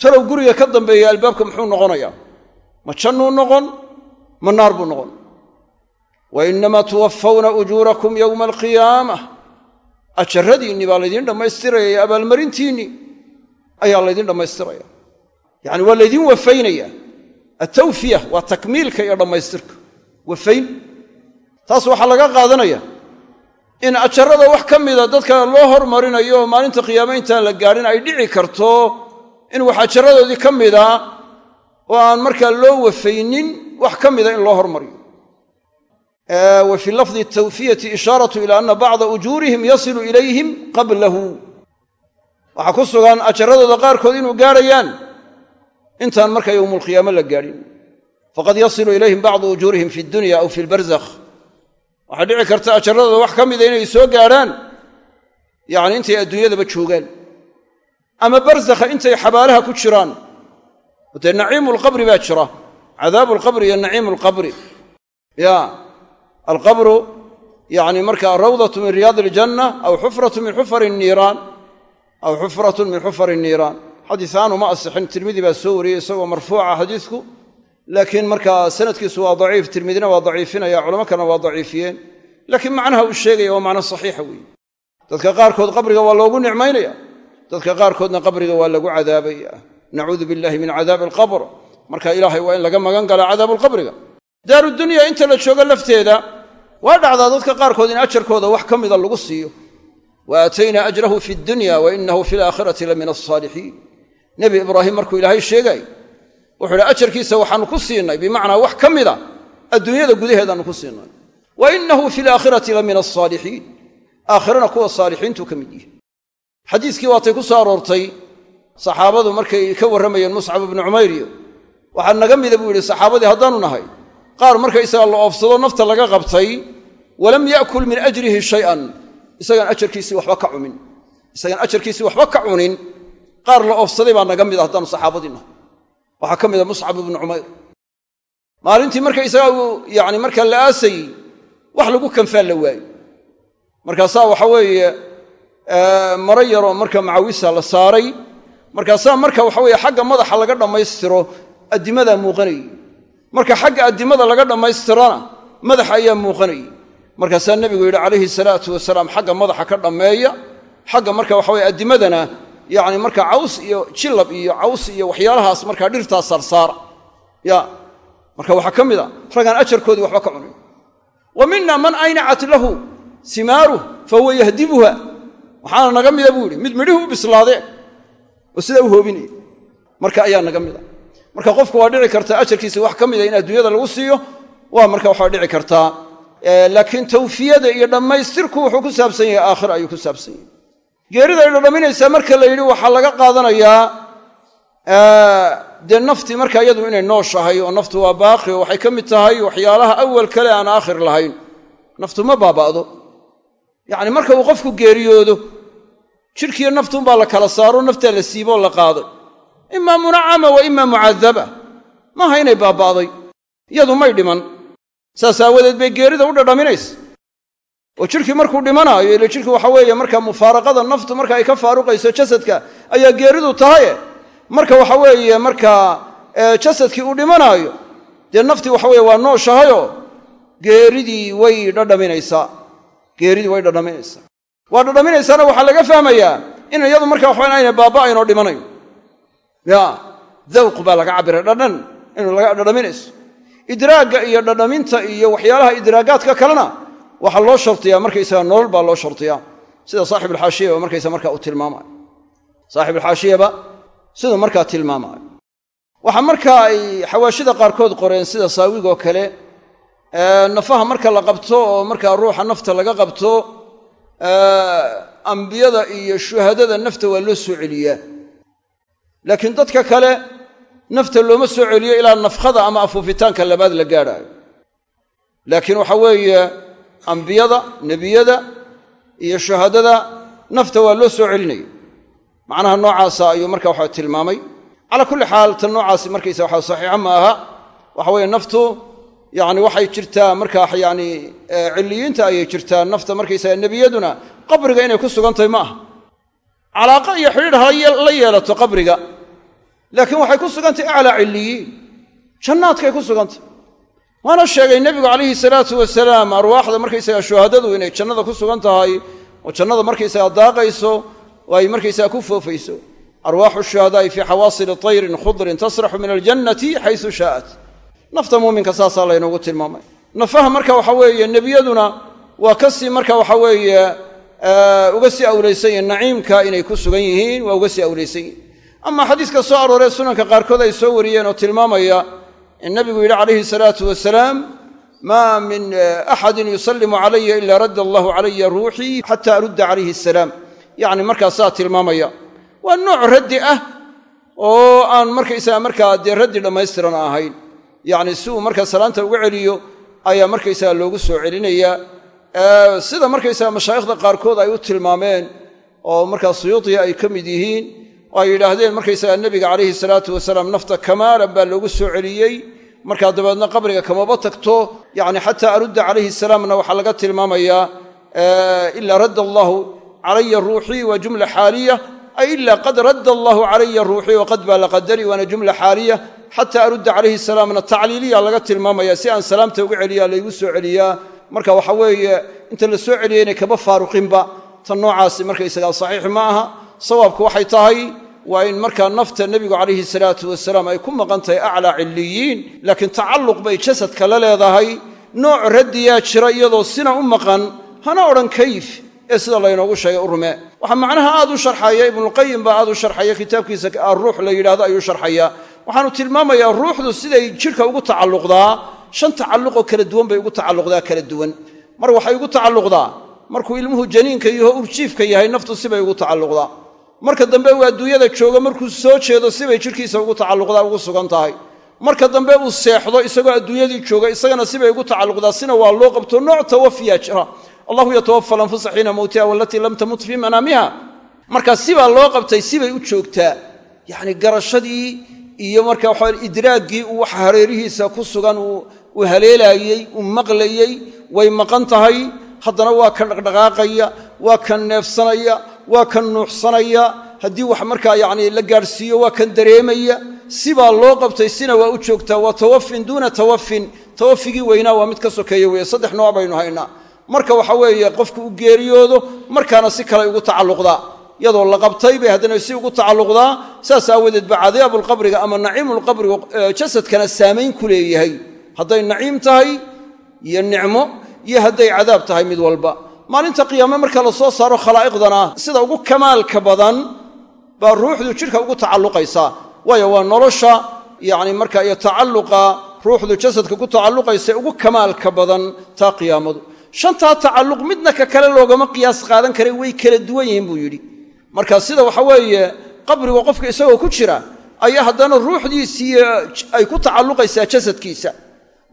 talow guriga ka dambeeya albaabka muxuu noqonayaa ma jannuu noqon ma naar buu noqon. Wa innamaa tuwaffawna ujuurakum yowma alqiyaamah. Ajarradiinni baa laydiin dhammaystiraya abaalmarintiinni ayaa laydin dhammaystiraya. Yacani waa laydin wafaynaya altawfiya waa takmiilka iyo dhammaystirka wafayn taas waxaa laga qaadanaya in ajarrada wax ka mida dadka loo hormarinayo maalinta qiyaame intaan la gaadhin ay dhici karto in wax ajaradoodii ka mida oo aan markaa loo wafaynin wax ka mida in loo hormariyo. Wa fii lafdi tawfiyati ishaaratu ila ana bacda ujuurihim yasilu ilayhim qablahu. Waxaa ku sugan ajaradooda qaarkood inuu gaadhayaan intaan marka yowmulqiyaamo la gaadhin faqad yasilu ilayhim bacdu ujuurihim fi dunya aw fi lbarzakh waxaa dhici karta ajaradooda wax ka mida inay soo gaadhaan yacni intay adduunyadaba joogaan. Ama barzakha intay xabaalaha ku jiraan. Dee naciimu lqabri baa jira. Cadaabu lqabri iyo naciimu lqabri ya alqabru yani markaa rawdatu min riyaadi iljanna aw xufratu min xufari niiraan. Aw xufratun min xufari niiraan. Xadiis aanu ma asixin. Tirmidi baa soo wariyey isagoo marfuuca xadiisku laakiin markaa sanadkiisu waa daciif tirmidina waa daciifinaya culamo kalena waa daciifiyeen. Laakiin macnaha uu sheegaya waa macno saxiixa weeye. Dadka qaarkood qabriga waa loogu nicmaynaya dadka qaarkoodna qabriga waa lagu cadaabaya nacuudu billahi min cadaabi alqabr. Marka ilaahay waa in laga magan gala cadaabuulqabriga daarudunya inta la joogo lafteeda waa dhacdaa dadka qaarkood in ajarkooda wax ka mida lagu siiyo. Wa aataynaa ajrahu fi dunya wa inahu fi alaakhirati la min nebi ibraahim markuu ilaahay sheegay wuxuu ihi ajarkiisa waxaanu ku siinay. Bimacnaa wax ka mida adduunyada gudaheedaanu ku siinay. Wa inahu fi alaakhirati la min alsaalixiin aakhirana kuwa saalixiintuu ka mid yihi xadiiskii waatay ku soo aroortay saxaabadu markay ka warramayeen muscab ibnu cumayr iyo waxaa naga mida buu yidhi saxaabadii haddaanu nahay. Qaar markaysaga la oofsado nafta laga qabtay walam ya'kul min ajrihi shay'an. Isagaan ajarkiisii waxba ka cunin. Isagaan ajarkiisii waxba ka cunin. Qaar la oofsaday baa naga mida haddaanu saxaabadii nahay waxaa ka mida muscab ibnu cumayr maalintii markaysaga uu yani markaa la aasayey wax lagu kanfaan la waayo markaasaa waxa weeye maro yaroo marka macawisa la saaray. Markaasaa marka waxa weeye xagga madaxa laga dhammaystiro addimadaa muuqanayey. Marka xagga addimada laga dhammaystirana madaxa ayaa muuqanayey. Markaasaa nebigu yidhi calayhi salaatu wasalaam xagga madaxa ka dhammeeya xagga marka waxa weye addimadana yacni marka caws iyo jilab iyo caws iyo waxyaalahaas markaa dhirtaas saarsaara ya marka waxaa ka mid a ragaan ajarkoodii waxba ka cunin. Wa mina man aynacat lahu simaaruh fa huwa yahdibuha. Waxaana naga mida buu yidhi mid midhihi u bislaadeen oo sidaa u hoobinaya marka ayaa naga mida. Marka qofku waa dhici kartaa ajarkiisa wax ka mida in adduunyada lagu siiyo waa marka waxaa dhici kartaa. Laakiin tawfiyada iyo dhammaystirku wuxuu ku saabsan yahay aakhira ayuu ku saabsan yahay geerida ay dhadhaminaysaa marka la yidhi waxaa laga qaadanayaa dee naftii marka iyadu inay nooshahay oo naftu waa baaqi oo waxay ka mid tahay waxyaalaha awal kale aan aakhir lahayn. Naftu ma baaba'do yacni marka uu qofku geeriyoodo jidhkiiyo naftuunbaa la kala saaro naftaa la siiboo la qaaday. Imaa munacama wa imaa mucadaba. Maaha inay baaba'day iyadu may dhiman. Saas aawadeed bay geerida u dhadhaminaysa oo jidhkii markuu dhimanaayo ile jidhki waxa weeye marka mufaaraqada naftu marka ay ka faaruqayso jasadka ayaa geeridu tahaye marka waxa weeye markaa jasadkii uu dhimanaayo dee naftii waxa weye waa nooshahayoo geeridii way dhadhaminaysaa geeridii way dhadhaminaysaa waa dhadhaminaysaana waxaa laga fahmayaa in iyadu marka waxaban aynay baaba'ayn oo dhimanayn. Ya dawq baa laga cabbiray dhadhan inuu laga dhadhaminayso. Idraagga iyo dhadhaminta iyo waxyaalaha idraagaadka kalena waxaa loo shartiyaa markaysaga nolol baa loo shartiyaa. Sida saaxibulxaashiyaba markaysa marka uu tilmaamaayo saaxibulxaashiyaba siduu markaa tilmaamaayo waxaa markaa ay xawaashida qaarkood qoreen sida saawigoo kale nafaha marka la qabto oo markaa ruuxa nafta laga qabto ambiyada iyo shuhadada nafta waa loo soo celiyaa. Laakiin dadka kale nafta looma soo celiyo ilaa nafkhada ama afuufitaanka labaad la gaadhaayo. Laakiin waxa weeye ambiyada nebiyada iyo shuhadada nafta waa loo soo celinaya macnaha noocaasa ayuu marka waxa tilmaamay. Calaa kulli xaal tan noocaasi markaysa waxa saxiixa ma aha. Waxa weeye naftu yani waxay jirtaa markaa yani ciliyiinta ayay jirtaa nafta markaysaga nebiyaduna. Qabriga inay ku sugantahay ma aha. Calaaqa iyo xidhiidh ha la yeelato qabriga. Laakiin waxay ku sugantahay aclaa ciliyiin. Jannaadkay ku sugantay waana sheegay nebigu calayhi salaatu wasalaam arwaaxda markaysaga shuhadadu inay jannada ku sugan tahay oo jannada markaysaga daaqayso oo ay markaysaga ku foofayso. Arwaaxu shuhadaa'i fii xawaasili tayrin khudrin tasraxu min aljannati xaysu shaa'at. Nafta muuminka saasaa laynoogu tilmaamay. Nafaha marka waxa weeye nebiyaduna waa ka sii marka waxa weeye uga sii awlaysan yihiin naciimka inay ku sugan yihiin waa uga sii awlaysan yihiin. Ama xadiiska soo arooree sunanka qaarkood ay soo wariyeen oo tilmaamaya in nabigu yidhi calayhi salaatu wasalaam maa min axadin yusallimu calaya ila radda allahu calaya ruuxii xata arudda calayhi asalaam yacni markaasaa tilmaamaya waa nooc raddi ah oo aan markaysaga markaa dee raddi dhammaystiran ahayn. Yacni si uu markaa salaanta uga celiyo ayaa markaysaga loogu soo celinayaa. Sida markaysaga mashaayikhda qaarkood ay u tilmaameen oo markaa suyuudiya ay ka mid yihiin oo ay yidhaahdeen markaysaga nebiga calayhi salaatu wasalaam nafta kamaalan baa loogu soo celiyey. Markaa dabeedna qabriga kamaba tagto. Yacni xataa arudda calayhi salaamna waxaa laga tilmaamayaa ilaa radda allaahu calaya ruuxii waa jumla xaaliya ay ilaa qad radda allaahu calaya ruuxii waqad baa la qadari waana jumla xaaliya. Xataa arudda calayhi salaamna tacliiliya laga tilmaamaya si aan salaamta uga celiyaa laygu soo celiyaa. Marka waxa weeye inta la soo celiyaynay kaba faaruqinba. Tan noocaasi markaysagaa saxiix ma aha. Sawaabku waxay tahay waa in markaa nafta nebigu calayhi salaatu wasalaam ay ku maqan tahay aclaa cilliyiin laakiin tacalluq bay jasadka la leedahay. Nooc raddiyaa jira iyadoo sina u maqan hana odhan kayf ee sida laynoogu sheegay u rume. Waxaa macnaha aad u sharxaya ibnulqayim baa aad u sharxaya kitaabkiisa arruux la yidhahdo ayuu sharxaya. Waxaanu tilmaamayaa ruuxdu siday jidhka ugu tacalluqdaa shan tacalluqoo kala duwan bay ugu tacalluqdaa kala duwan. Mar waxay ugu tacalluqdaa markuu ilmuhu janiinka yaho urjiifka yahay naftu sibay ugu tacalluqdaa marka dambe uu adduunyada joogo markuu soo jeedo sibay jidhkiisa ugu tacalluqdaa ugu sugan tahay. Marka dambe uu seexdo isagoo adduunyadii jooga isagana sibay ugu tacalluqdaa sina waa loo qabto nooc tawafiyaa jira. Allahu yatawafa alanfusa xiina mowtiha walatii lam tamut fii manaamiha marka sibaa loo qabtay sibay u joogtaa. Yacni garashadii iyo marka waxa idraaggii uu waxa hareerihiisa ku sugan uu haleelaayey uu maqlayey way maqan tahay. Haddana waa kan dhaqdhaqaaqaya waa kan neefsanaya waa kan nuuxsanaya haddii wax markaa yacni la gaadhsiiyo waa kan dareemaya sibaa loo qabtay sina waa u joogtaa waa tawafin duuna tawafin tawafigii weynaa waa mid ka sokeeya weeye saddex nooc baynu haynaa. Marka waxa weeye qofku u geeriyoodo markaana si kale ugu tacalluqdaa iyadoo la qabtay bay haddana si ugu tacalluqdaa saas aawadeed ba cadaabulqabriga ama naciimulqabriga jasadkana saamayn ku leeyahay. Hadday naciim tahay iyo nicmo iyo hadday cadaab tahay mid walba maalinta qiyaame marka la soo saaro khalaa'iqdana sida ugu kamaalka badan baa ruuxdu jidhka ugu tacalluqaysaa. Waayo waa nolosha yacni marka iyo tacalluqa ruuxdu jasadka ku tacalluqaysa ugu kamaalka badan taa qiyaamadu. Shantaa tacalluq midna ka kale loogama qiyaas qaadan karay way kala duwan yihiin buu yidhi. Marka sida waxa weeye qabriga qofka isagoo ku jira ayaa haddana ruuxdiisii ay ku tacalluqaysaa jasadkiisa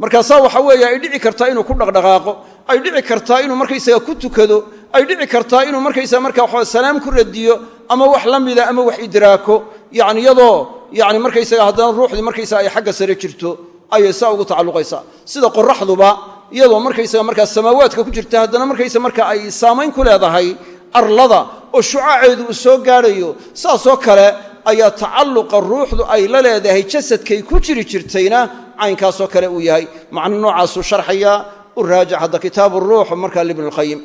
markaasaa waxa weeye ay dhici kartaa inuu ku dhaqdhaqaaqo ay dhici kartaa inuu markaysaga ku tukado ay dhici kartaa inuu markaysaga marka waxa salaam ku radiyo ama wax la mida ama wax idraako. Yacni iyadoo yacni markaysaga haddana ruuxdii markaysaga ay xagga sare jirto ayay saa ugu tacalluqaysaa. Sida qoraxduba iyadoo markaysaga markaa samaawaadka ku jirta haddana markaysa marka ay saamayn ku leedahay arlada oo shucaaceedu uu soo gaadhayo saasoo kale ayaa tacalluqa ruuxdu ay la leedahay jasadkay ku jiri jirtayna caynkaasoo kale uu yahay. Macno noocaasuu sharxayaa u raajic hadda kitaabu ruux markaa libnulqayim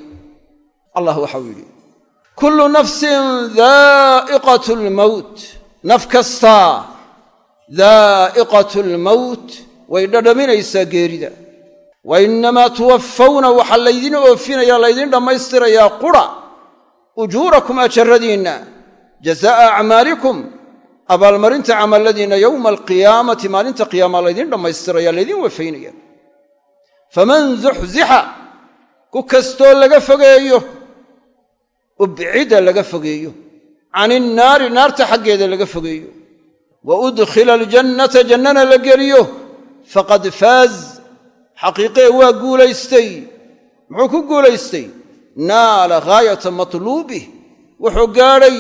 allah waxau yidhi kullu nafsin daa'iqat lmowt naf kastaa daa'iqat lmowt way dhadhaminaysaa geerida. Wa innamaa tuwaffawna waxaa laydin oofinaya laydin dhammaystirayaa qura. Ujuurakum ajaradiinna jazaa'a acmaalikum abaalmarinta camalladiinna yowma alqiyaamati maalinta qiyaama laydin dhammaystiraya laydin wafaynaya faman zuxzixa ku kastoo laga fogeeyo ubcida laga fogeeyo. Can innaari naarta xaggeeda laga fogeeyo. Wa udkhila aljannata jannana la geliyo. Faqad faaz xaqiiqee waa guulaystay. Muxuu ku guulaystay? Naala ghaayata matluubih wuxuu gaadhay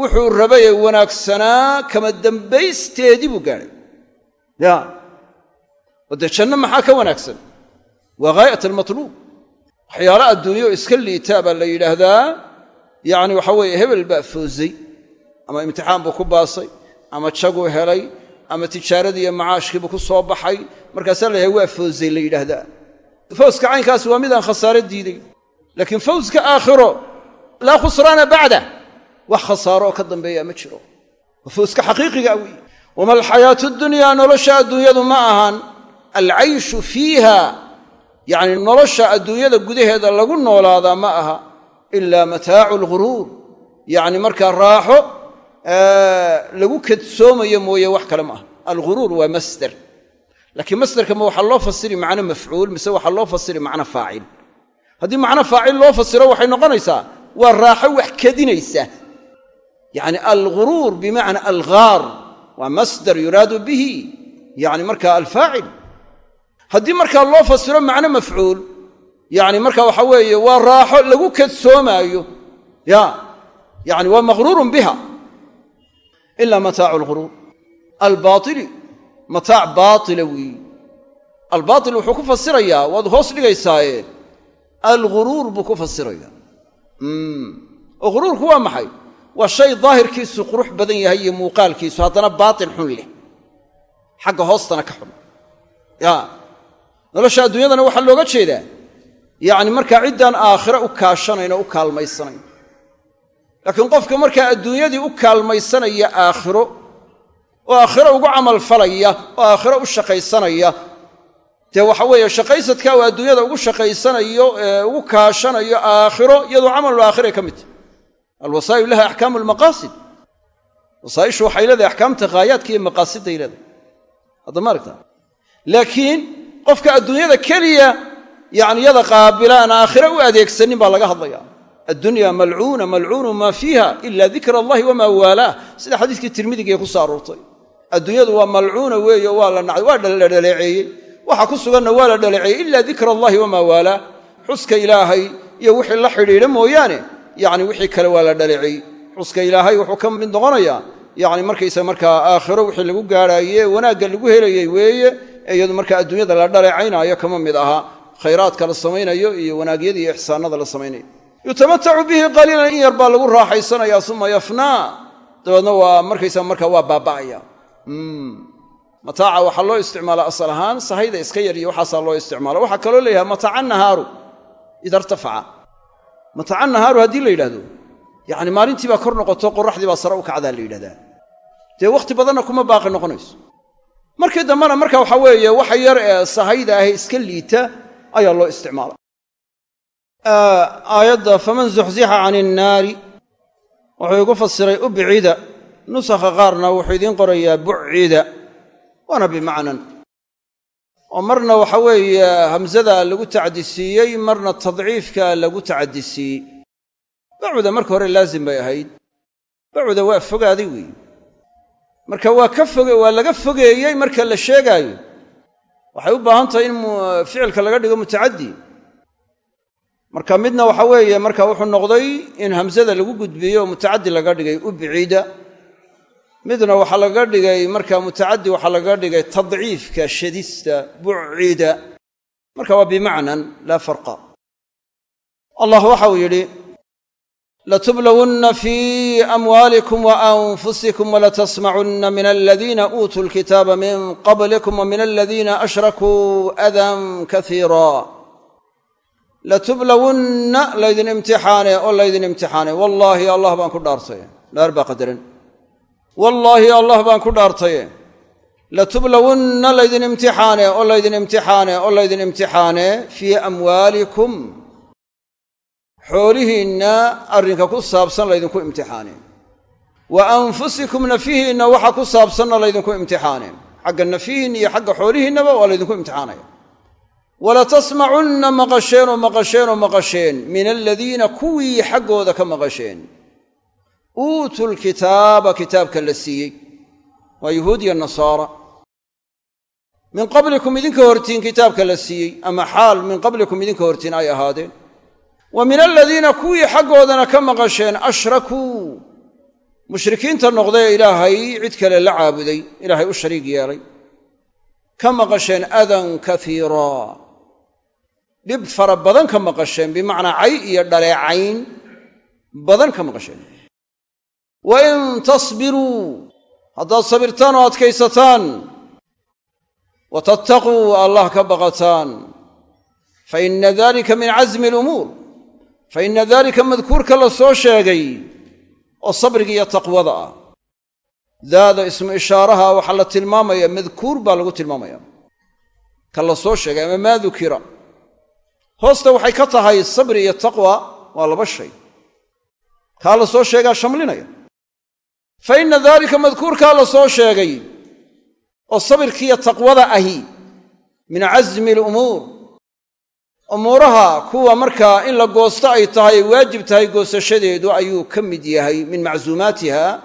wuxuu rabay ee wanaagsanaa kama dambaysteedii buu gaadhay. Ya. Oo dee janno maxaa ka wanaagsan? Waa ghaayat almatluub. Waxyaalo adduunyo iska liitaa baa la yidhaahdaa. Yacni waxa weeye hebel baa foosay ama imtixaan buu ku baasay ama jaguu helay ama tijaaradii iyo macaashkiibuu ku soo baxay. Markaasaa la yahay waa foosay la yidhaahdaa. Fawska caynkaasi waa midaan khasaaro diiday laakiin fawska aakhiro laa khusraana bacdah wax khasaaro oo ka dambeeya ma jiro. Waa xaqiiqiga weyi wama alxayaatu dunyaa nolosha adduunyadu ma ahan. Alcayshu fiiha yacni nolosha adduunyada gudaheeda lagu noolaadaa ma aha ilaa mataacu alghuruur yacni markaa raaxo lagu kadsoomayo mooye wax kale ma aha. Alguruur waa masder. Laakiin masderka ma waxaa loo fasiri macno mafcuul mise waxaa loo fasiri macno faacil. Haddii macno faacil loo fasiro waxay noqonaysaa waa raaxo wax kedinaysa yacni alguruur bimacna alghaar waa masdar yuraadu bihi yani marka alfaacil haddii markaa loo fasiro macno mafcuul yani marka waxa weeye waa raaxo lagu kadsoomaayo ya yani waa maqruurun biha ila mataacu lghuruur albaili mataac baaila weeyi albaail wuxuu ku fasirayaa waad hoos dhigaysaaye alguruur buu ku fasiraya oo ghuruurku waa maxay waa shay daahirkiisu qurux badan yahay iyo muuqaalkiisu. Haddana baatin xun leh. Xagga hoostana ka xun. Ya. Nolosha adduunyadana waxaa looga jeedaa. Yacni markaa ciddaan aakhire u kaashanayn u kaalmaysanayn. Laakiin qofka markaa adduunyadii u kaalmaysanaya aakhiro oo aakhiro ugu camalfalaya oo aakhiro u shaqaysanaya dee waxa weeye shaqaysadka uu adduunyada ugu shaqaysanayo ee ugu kaashanayo aakhiro iyadoo camalul aakhira ka mid tahy alwasaa'il laha axkaamu almaqaasid wasaaishu waxay leedahay axkaamta khaayaadka iyo maqaasiday leedahay. Haddama aragta? Laakiin qofka adduunyada keliya yani yada qaabila aan aakhire u adeegsanin baa laga hadlaya addunya malcuuna malcuunu maa fiiha ila dikra allahi wamaa waalaah sida xadiiskii tirmidigaee ku soo aroortay. Adduunyadu waa malcuuna weeye waa la nacday waa la dhaleeceeyey. Waxa ku suganna waa la dhaleeceeyey ila dikra allahi wamaa waalaah xuska ilaahay iyo wixii la xidhiidha mooyaane yani wixii kale waa la dhaleeceeyey xuska ilaahay wuxuu ka mid noqonayaa yani markaysa markaa aakhiro wixii lagu gaarhaaye wanaagga lagu helayey weeye ee markaa adduunyada la dhaleecaynaayo kama mid aha. Khayraadka la samaynayo iyo wanaagyada iyo ixsaanada la samaynayo. Yutamatacu bihi qaliilan in yar baa lagu raaxaysanaya uma yafnaa dabeedna waa markaysa markaa waa baaba'aya. Mataaca waxaa loo isticmaala asal ahaan sahayda iska yar iyo waxaasaa loo isticmaala. Waxaa kaloo leeyahay mataaca nahaaru ida mataaca nahaaru haddii la yidhahdo yacni maalintii baa kor noqoto qoraxdii baa sare u kacdaa la yidhahdaa. Dee wakhti badanna kuma baaqi noqonayso. Markii dambena marka waxaa weeye waxa yar ee sahayda ahe iska liita ayaa loo isticmaala aayadda faman zuxzixa can innaari wuxuu igu fasiray ubcida nusakha qaarna wuxuu idiin qorayaa bucida. Waana bimacnan oo marna waxa weeye hamsada lagu tacdisiiyey marna tadciifka lagu tacadisiiyey bacuda marka hore laazim bay ahayd. Bacuda waa fogaaday weeye marka waa ka foge waa laga fogeeyey marka la sheegaayo. Waxay u baahan tahay in ficilka laga dhigo mutacaddi. Marka midna waxa weeye marka wuxuu noqday in hamsada lagu gudbiyey oo mutacaddi laga dhigay ubcida midna waxaa laga dhigay marka mutacaddi waxaa laga dhigay tadciifka shadista bucida marka waa bimacnan laa farqa. Allah waxa uu yidhi latublawunna fii amwaalikum wa anfusikum walatasmacunna min aladiina uutuu lkitaaba min qablikum wa min aladiina ashrakuu adan kaiira latublawunna laydin imtixaane oo laydin imtixaane. Wallaahi allah baan ku dhaartay. Dhaar baa qadaran wallaahi allah baan ku dhaartaye latublawunna laydin imtixaane oo laydin imtixaane oo laydin imtixaane fii amwaalikum. Xoolihiinna arrinka ku saabsan laydinku imtixaane. Wa anfusikum nafihiinna waxa ku saabsanna laydinku imtixaane. Xagga nafihiinna iyo xagga xoolihiinnaba waa laydinku imtixaanaya. Walatasmacunna maqasheen oo maqasheen oo maqasheen. Min aladiina kuwii xaggooda ka maqasheen uutuu lkitaaba kitaabka la siiyey waa yuhuud iyo nasaara. Min qablikum idinka hortiin kitaabka la siiyey ama xaal min qablikum idinka hortiin ay ahaadeen. Wa min aladiina kuwii xaggoodana ka maqasheen ashrakuu mushrikiinta noqdee ilaahay cid kale la caabuday ilaahay u shariig yeelay. Ka maqasheen adan kaiiraa dhib fara badan ka maqasheen bimacnaa cay iyo dhaleecayn badan ka maqasheen wa in tasbiruu haddaad sabirtaan oo adkaysataan wa tattaquu allah ka baqataan. Fa inna dalika min casmi alumuur. Fa inna dalika madkuurka la soo sheegay oo sabriga iyo taqwada ah. Daada ismu ishaaraha waxaa la tilmaamaya madkuur baa lagu tilmaamaya. Ka la soo sheegay ama maa dukira hoosta waxay ka tahay sabri iyo taqwa waa laba shay. Kaa la soo sheegaa shamlinaya fa inna daalika madkuurkaa la soo sheegay oo sabirkiiyo taqwada ahi min casmi alumuur. Umuuraha kuwa markaa in la goosto ay tahay ay waajib tahay goosashadeedu ayuu ka mid yahay min macsuumaatiha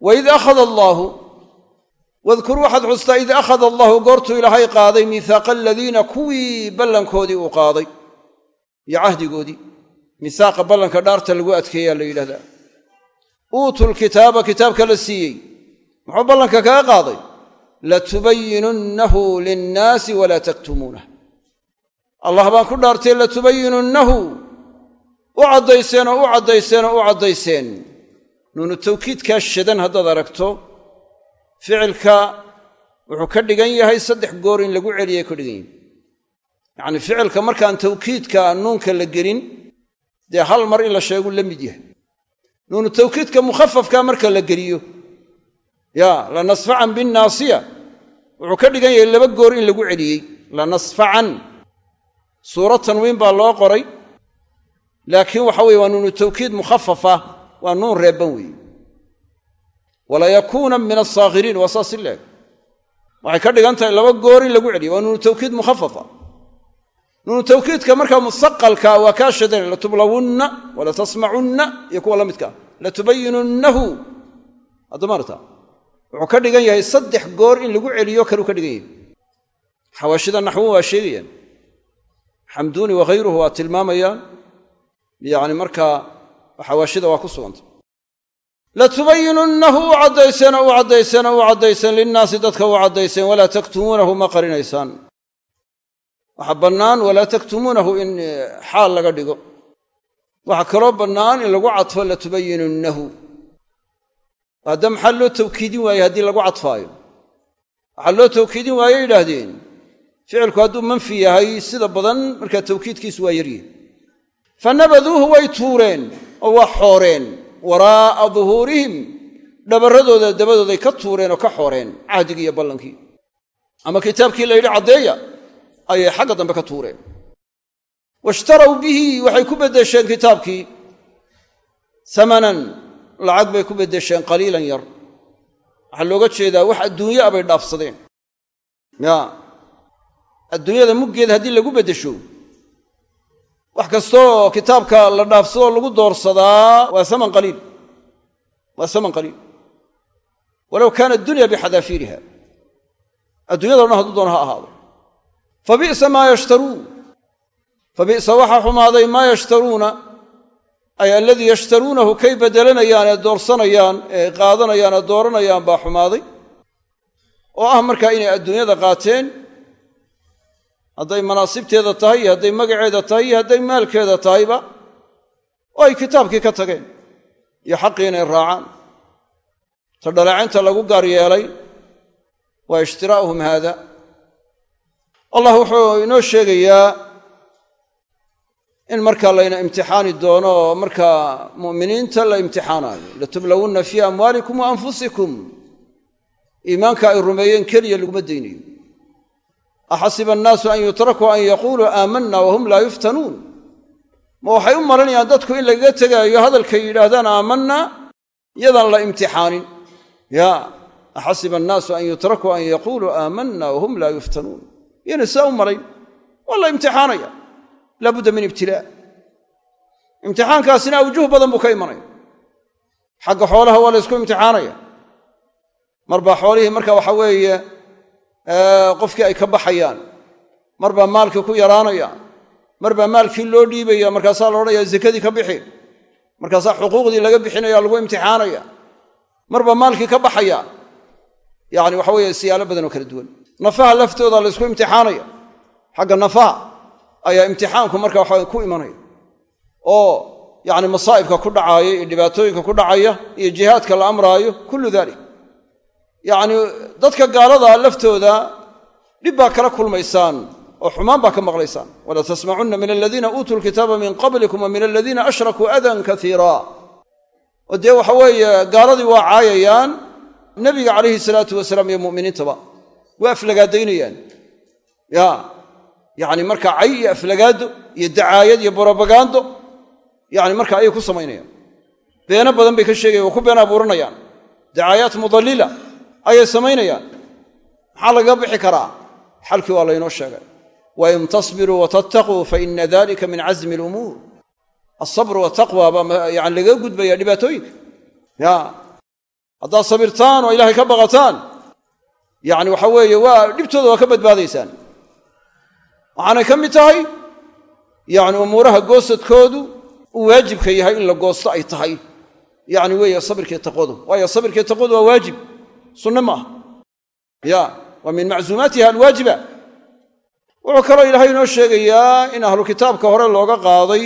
waid akhada allaahu wadkur waxaad xustaa id akhada allahu goortuu ilaahay qaaday miihaaqa aladiina kuwii ballankoodii uu qaaday iyo cahdigoodii. Miihaaqa ballanka dhaarta lagu adkeeyaa la yidhahdaa uutuu lkitaaba kitaabka la siiyey. Muxuu ballanka kaga qaaday? Latubayinunnahu linnaasi walaa taktumuunah allah baan ku dhaartay latubayinunnahu u caddayseen oo u caddayseen oo u caddayseen. Nuunu tawkiidkaa shadan haddaad aragto ficilka wuxuu ka dhigan yahay saddex goor in lagu celiyay ka dhigan yahay. Yacnii ficilka markaan tawkiidka nuunka la gelin dee hal mar in la sheegu la mid yahay nuunu tawkiidka mukhafafka marka la geliyo. Yaa lanasfacan binnaasiya wuxuu ka dhigan yahay laba goor in lagu celiyey. Lanasfacan suuro tanwiin baa loo qoray. Laakiin waxa weye waa nuunu tawkiid mukhafafa waa nuun reebban weeye. Walayakuunan min asaakhiriin waa saas i leeg. Waxay ka dhigan tahay laba goor in lagu celiyo. Waa nuunu tawkiid mukhafafa nuunu tawkiidka markaa musaqalka waa kaa shadana latublawunna walatasmacunna iyo kuwa la midkaa latubayinunnahu. Haddamaarta wuxuu ka dhigan yahay saddex goor in lagu celiyo kaluu ka dhigan yahay. Xawaashida naxwuhu waa sheegayaan. Xamduuni wakhayruhu waa tilmaamayaan. Yacni markaa xawaashida waa ku sugantay latubayinunnahu u caddayseen u caddayseen u caddayseen linnaasi dadka u caddayseen walaa taktumuunahu ma qarinaysaan waxaa bannaan walaa taktumuunahu in xaal laga dhigo. Waxaa kaloo bannaan in lagu cadfo latubayinunnahu hadda maxaa loo tawkiidin waaye haddii lagu cadfaayo waxaa loo tawkiidin waaye yidhaahdeen ficilku hadduu manfi yahay sida badan markaa tawkiidkiisu waa yaryahy fa nabaduuhu way tuureen oo waa xooreen. Waraa'a duhuurihim dhabarradooda dabadooday ka tuureen oo ka xooreen cahdigii iyo ballankii. Ama kitaabkii la yidhi caddeeya ayay xagga dambe ka tuureen. Washtaraw bihi waxay ku beddesheen kitaabkii. Amanan lacag bay ku beddesheen qaliilan yar. Waxaa looga jeedaa wax adduunye a bay dhaafsadeen. Ya. Adduunyada muggeeda haddii lagu beddesho wax kastooo kitaabka la dhaafsadoo lagu doorsadaa waa saman qaliil. Waa saman qaliil. Walow kaana addunya bixadaafiiriha adduunyado dhan hadduu doona ha ahaado fa bi'sa maa yashtaruun fa bi'sa waxaa xumaaday maa yashtaruuna. Ay alladii yashtaruunahu kay beddelanayaan ee doorsanayaan ee qaadanayaan ee dooranayaan baa xumaaday. Oo ah markaa inay adduunyada qaateen hadday manaasibteeda tahay iyo hadday magaceeda tahay iyo hadday maalkeeda tahayba oo ay kitaabkii ka tageen iyo xaqii inay raacaan. Ta dhaleecaynta lagu gaar yeelay waa ishtiraa'uhum haada allah wuxuu inoo sheegayaa in markaa layna imtixaani doono oo markaa mu'miniinta la imtixaanaayo latublawunna fii amwaalikum wa anfusikum. Iimaanka ay rumeeyeen keliya laguma daynayo. Axasiba annaasu an yutrakuu an yaquuluu aamanna wahum laa yuftanuun. Ma waxay u malanayaan dadku in lagaga tegaayo hadalkay yidhaahdaan aamanna yadaan la imtixaanin. Ya axasiba annaasu an yutrakuu an yaquuluu aamanna wahum laa yuftanuun yana saa u malayn waa la imtixaanaya. Laabudda min ibtilaa imtixaankaasina awjuh badan buu ka imanaya. Xagga xoolaha waa la ysku imtixaanaya. Mar baa xoolihii marka waxa weeye qofkii ay ka baxayaan. Mar baa maalkii ku yaraanaya mar baa maalkii loo dhiibaya markaasaa la odhanaya zakadii ka bixi markaasaa xuquuqdii laga bixinaya lagu imtixaanaya. Mar baa maalkii ka baxaya yacni waxa weeye siyaalo badan oo kala duwan nafaha laftooda la ysku imtixaanaya xagga nafaha ayaa imtixaanku marka waxa ku imanaya. Oo yacni masaa'ibka ku dhacaaya iyo dhibaatooyinka ku dhacaya iyo jihaadka la amraayo kullu dalik yacni dadka gaalada laftooda dhib baa kala kulmaysaan oo xumaan baa ka maqlaysaan. Wala tasmacunna min aladiina uutuu lkitaaba min qablikum wa min aladiina ashrakuu adan kaiira oo dee waxa weeye gaaladii waa caayayaan nebiga calayhi salaatu wasalaam iyo mu'miniintaba waa aflagaadaynayaan ya. Yacni marka cay iyo aflagaado iyo dacaayad iyo borobagando yacni marka ayay ku samaynayaan beeno badan bay ka sheegayan waa ku been abuuranayaan. Dacaayaat mudallila ayay samaynayaan maxaa lagaga bixi karaa? Xalkii waa laynoo sheegay. Wain tasbiruu watattaquu faina dalika min casmi alumuur. Alsabr wataqwa baa yani lagaga gudbaya dhibaatooyinka ya. Haddaad sabirtaan oo ilaahay ka baqataan yani waxa weeye waa dhibtooda waa ka badbaadaysaan. Waxaanay ka mid tahay yani umuuraha goosadkoodu uu waajibka yahay in la goosto ay tahay. Yani weeye sabirkii taqwadu. Waayo sabirkii taqwadu waa waajib. Sunne ma aha. Ya waa min macsuumaatiha alwaajiba. Wuxuu kaloo ilaahay inoo sheegayaa in ahlu kitaabka hore looga qaaday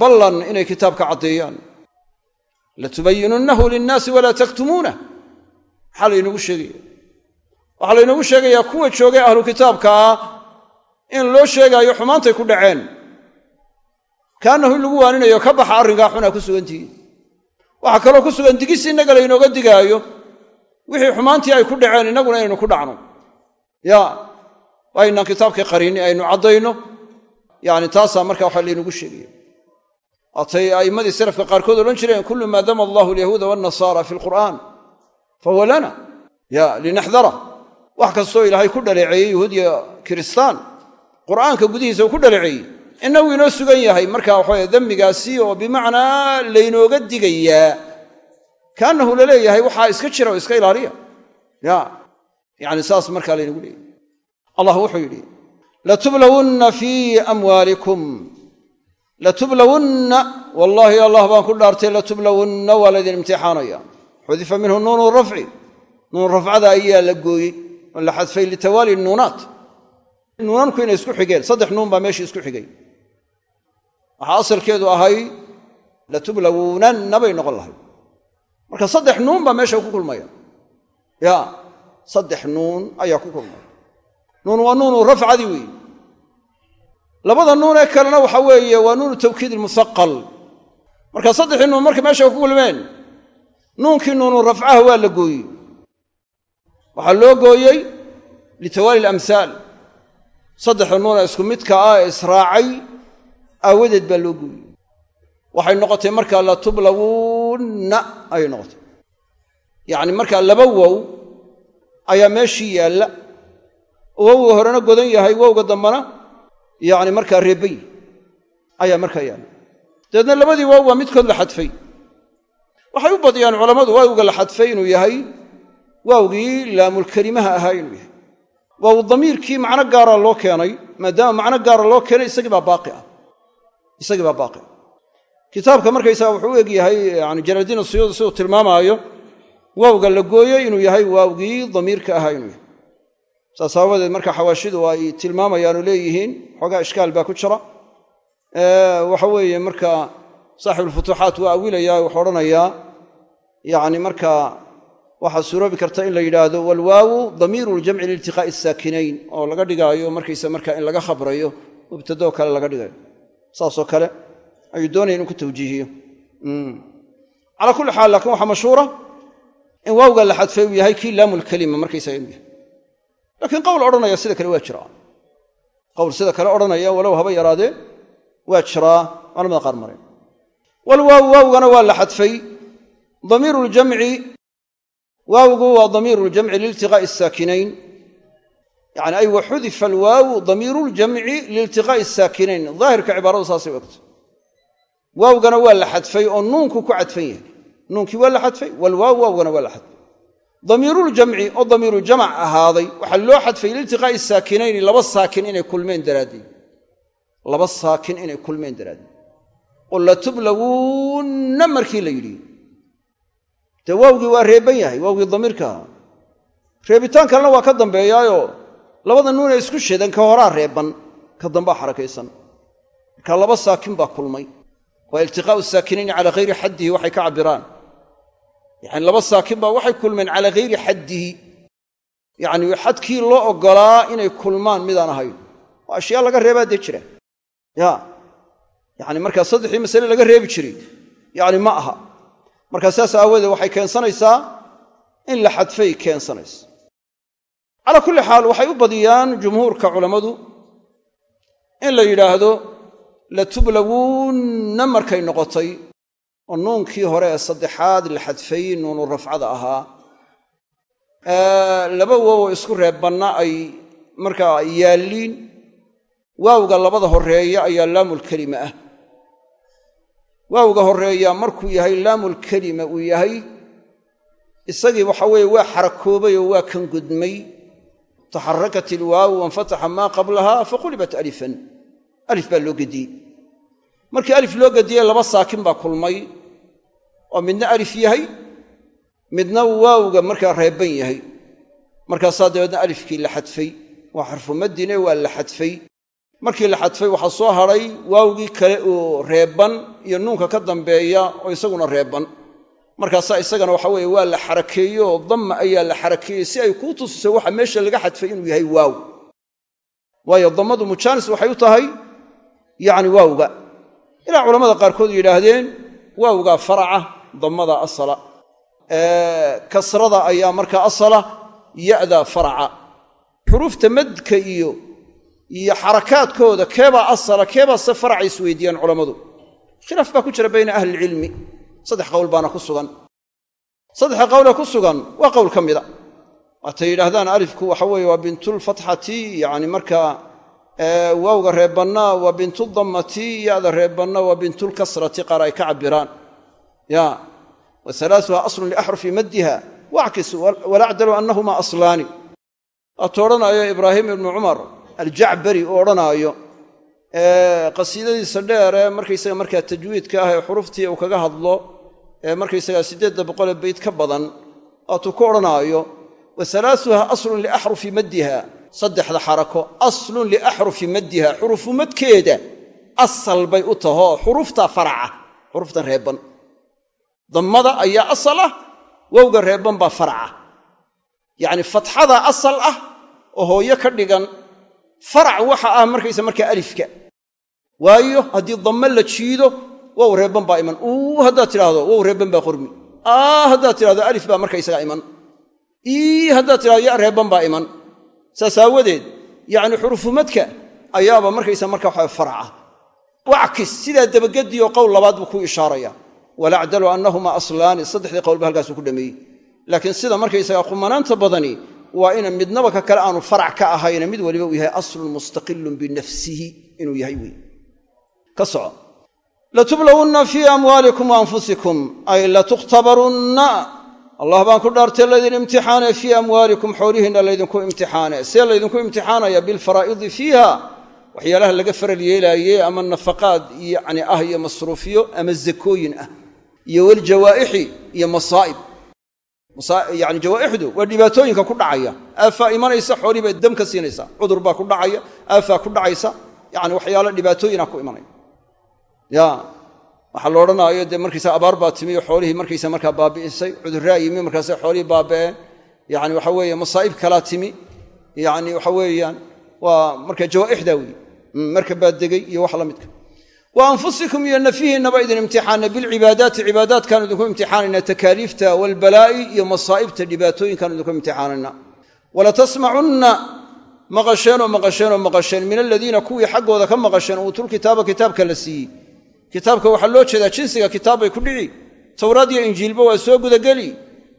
ballan inay kitaabka caddeeyaan. Latubayinunnahu linnaasi walaa taktumuunah maxaa laynagu sheegaya. Waxaa laynagu sheegayaa kuwa joogay ahlu kitaabkaa in loo sheegaayo xumaantay ku dhaceen. Kaannahu in lagu waaninayo ka baxa arrinkaa xunaa ku sugantihiin waxaa kaloo ku sugan digis innaga laynooga digaayo wixii xumaantii ay ku dhaceen innaguna inaynu ku dhacno. Ya waa inaan kitaabkii qarini aynu caddayno. Yani taasaa marka waxa laynagu sheegaya. Waatay a'immadii salafka qaarkood odhan jireen kullu maa dama allahu alyahuuda waannasaara fi lqur'aan fahuwa lana ya linaxdara wax kastoo ilaahay ku dhaleeceeyey yahuud iyo kiristaan qur'aanka gudihiisa uu ku dhaleeceeyey innagu inoo sugan yahay marka waxaweye demmigaasi oo bimacnaa laynooga digayaa kaannahu la leeyahay waxaa iska jira oo iska ilaaliya ya yani saas markaa laynagu leeyahy allah wuxuu yidhi latublawunna fii amwaalikum latublawunna wallaahi allah baan ku dhaartay latublawunna waa laydin imtixaanaya xudifa minhu nuunu rafci. Nuun rafcada ayaa la gooyey. Oo la xadfay litawaali nuunaat. Nuunanku inay isku xigeen. Saddex nuun baa meeshii isku xigay. Waxaa asalkeedu ahay latublawunanna bay noqon lahay marka saddex nuun baa meesha ku kulmaya. Ya saddex nuun ayaa ku kulmaya. Nuun waa nuunu rafcadii weeye. Labada nuun ee kalena waxa weeye waa nuunu tawkiid ilmusaqal marka saddexdii nuun markay meesha ku kulmeen nuunkii nuunu rafcaha waa la gooyey. Waxaa loo gooyey litawaali alamhaal saddexda nuun ee isku midka ah ee israacay aawadeed baa loo gooyey. Waxay noqotay markaa latublawunna ayay noqotay. Yacni markaa laba wow ayaa meeshii yaalla. Wowga horena godan yahay wowga dambana yacni markaa reebay ayaa markaa yaalla. Dabeedna labadii wow waa midkood la xadfay waxay u badiyaan culammadu waawga la xadfay inuu yahay? Waawgii laamulkelimaha ahaa inuu yahay. Waaw damiirkii macno gaara loo keenay maadaama macno gaara loo keenay isagii baa baaqi ah. Isagii baa baaqi ah. Kitaabka markaysaga wuxuu u eg yahay yani jalaaldiin asuyuudi siduu tilmaamaayo waawga la gooyey inuu yahay waawgii damiirka ahaa inuu yahay. Saas aawadeed marka xawaashidu ay tilmaamayaanu leeyihiin xoogaa ishkaal baa ku jira. Waxa weeye marka saaxibulfutuuxaat waa awilayaa wuxuu odhanayaa yacni marka waxaa suuroobi karta in la yidhaahdo walwaawu damiiru ljamci liiltiqaa'i asaakinayn oo laga dhigaayo markaysa marka in laga khabrayo mubtadoo kale laga dhigayo. Saasoo kale ayuu doonaya inu ku tawjiihiyo. Calaa kulli xaal laakiin waxaa mashhuura in waawga la xadfay uu yahay kii laamulkelima markaysaga inuu yahay. Laakiin qowl odhanaya sida kale waa jiraa qowl sida kale odhanaya walow haba yaraadee waa jiraa culamada qaar mareen walwaawu waawgana waa la xadfay. Damiiru ljamci waawgu waa damiiru ljamci liiltiqaa'i asaakinayn yani ay waxudifa alwaawu damiiru ljamci liiltiqaa'i asaakinayn daahirka cibaaradu saasay u egto waawgana waa la xadfay oo nuunku ku cadfan yahay. Nuunkii waa la xadfay walwaaw waawgana waa la xadfay. Damiiruljamci oo damiiru jamac ahaaday waxaa loo xadfay liiltiqaa'i saakinayni laba saakin inay kulmeen daraaddeed. Laba saakin inay kulmeen daraaddeed oo markii la yidhi. Dee waawgii waa reeban yahay waawgii damiirka ahaa reebitaan kalena waa ka dambeeyaayoo labada nuun ee isku sheedan ka horaa reeban ka dambaa xarakaysan. Marka laba saakin baa kulmay. Waa iltiqaa'u saakinayni calaa hayri xaddihi waxay ka cabbiraan. Yacani laba saakin baa waxay kulmeen calaa hayri xaddihi. Yacni xadkii loo oggolaa inay kulmaan midaan ahayn. Oo ashyaa laga reebaa dee jira. Ya yacni markaa saddexdii masale laga reebi jiray yacni ma aha. Markaa saas aawoodee waxay keensanaysaa in la xadfay keensanaysa. Calaa kulli xaal waxay u badiyaan jumhuurka culammadu in la yidhaahdo latublawunna markay noqotay oo nuunkii hore ee saddexaad la xadfay nuunu rafcada ahaa. Laba wowoo isku reebbanna ay markaa yaalliin. Waawga labada horreeya ayaa laamulkelima ah waawga horreeya markuu yahay laamulkelima uu yahay isagii waxa weeye waa xarakoobay oo waa kan gudmay. Taxarakat ilwaawu wanfataxa maa qablaha faqulibat alifan. Alif baa loo gediyey markii alif loo gediyey laba saakin baa kulmay. Oo midna alif yahay midna waawga markaa reebban yahay. Markaasaa dabeedna alifkii la xadfay. Waa xarfumaddine waa la xadfay markii la xadfay waxaa soo hadhay waawgii kale oo reebban iyo nuunka ka dambeeya oo isaguna reebban markaasaa isagana waxa weeye waa la xarakeeye oo damma ayaa la xarakeeyey si ay kuu tusiso waxa meesha laga xadfay inuu yahay waaw. Waayo dammadu mujaanis waxay u tahay yacni waawga. Ilaa culamada qaarkood yidhaahdeen waawgaa faraca dammada asala. Kasrada ayaa markaa asala ya'daa faraca. Xuruufta madka iyo iyo xarakaadkooda keebaa asala keebaa se faraca isweydiiyaan culammadu. Khilaaf baa ku jira bayna ahlilcilmi saddex qowl baana ku sugan. Saddexa qowlee ku sugan waa qowl ka mida. Waatay yidhaahdaan alifku waxa weeye waa bintulfatxati yacni markaa waawga reebbanna waa bintudammati ya'da reebbanna waa bintulkasrati qaar ay ka cabbiraan. Ya wa aslun liaxrufi maddiha. Wackis walacdalu annahuma aslaani. Odhanaayo ibraahim ibnu cumar aljacbari uu odhanaayo qasiidadiisa dheer ee markaysaga markaa tajwiidka ah ee xuruftii uu kaga hadlo ee markaysaga siddeedda boqolee bayd ka badan waatuu ku odhanaayo wa alaasuha aslun liaxrufi maddiha. Saddexda xarako aslun liaxrufi maddiha. Xurufu madkeeda asal bay u tahoo xurufta faraca xuruftan reebban dammada ayaa asal ah wowga reebban baa faraca. Yacni fatxada asal ah oo hooyo ka dhigan farac waxa ah markaysa markaa alifka. Waayo haddii damme la jiido wow reebban baa iman. Uu haddaad tidhaahdo wow reebban baa qormi aa haddaad tidhahdo alif baa markaysaga iman. Ii haddaad tidhahdo ya reebban baa iman. Saas aawadeed yacni xurufumadka ayaaba markaysa markaa waxa faraca. Wackis sidaa dabagedii oo qowl labaad buu ku ishaaraya. Walacdalu annahuma aslaani saddexdii qowl ba halkaasuu ku dhameeyey. Laakiin sida markaysaga qumanaanta badani waa ina midnaba ka kale aanu farac ka ahayne mid waliba uu yahay aslun mustaqilun binafsihi inuu yahay wey ka soco. Latublawunna fii amwaalikum wa anfusikum ay latukhtabarunna. Allah baan ku dhaartay laydin imtixaane fii amwaalikum xoolihiinna laydinku imtixaane. See laydinku imtixaanaya bilfaraa'idi fiiha waxyaalaha laga faral yeelaaye ama nafaqaad yani ah iyo masruufyo ama zakooyin ah iyo waljawaa'ixi iyo masaa'ib yani jawaa'ixdu waa dhibaatooyinka ku dhacaya. Aafaa imanaysa xoolii bay dam ka siinaysa. Cudur baa ku dhacaya aafaa ku dhacaysa. Yani waxyaalo dhibaatooyina ku imanaya. Ya waxaa la odhanaayo dee markaysa abaar baa timi oo xoolihii markaysa markaa baabi'isay cudurraa yimi markaase xoolihii baaba'een yani waxa weeye masaa'ib kalaa timi. Yani waxa weeyaan waa marka jawaa'ixda marka baa degay iyo wax la midka wa anfusikum iyo nafihiinnaba idin imtixaana bilcibaadaati cibaadaadkaanu idinku imtixaanayna takaaliifta walbalaa'i iyo masaa'ibta dhibaatooyinkaanu idinku imtixaanayna. Walatasmacunna maqasheenoo maqasheenoo maqasheen min aladiina kuwii xaggooda ka maqasheen uutulkitaaba kitaabka la siiyey. Kitaabka waxaa loo jeedaa jinsiga kitaab bay ku dhici. Towraad iyo injiilba waa soo gudageli.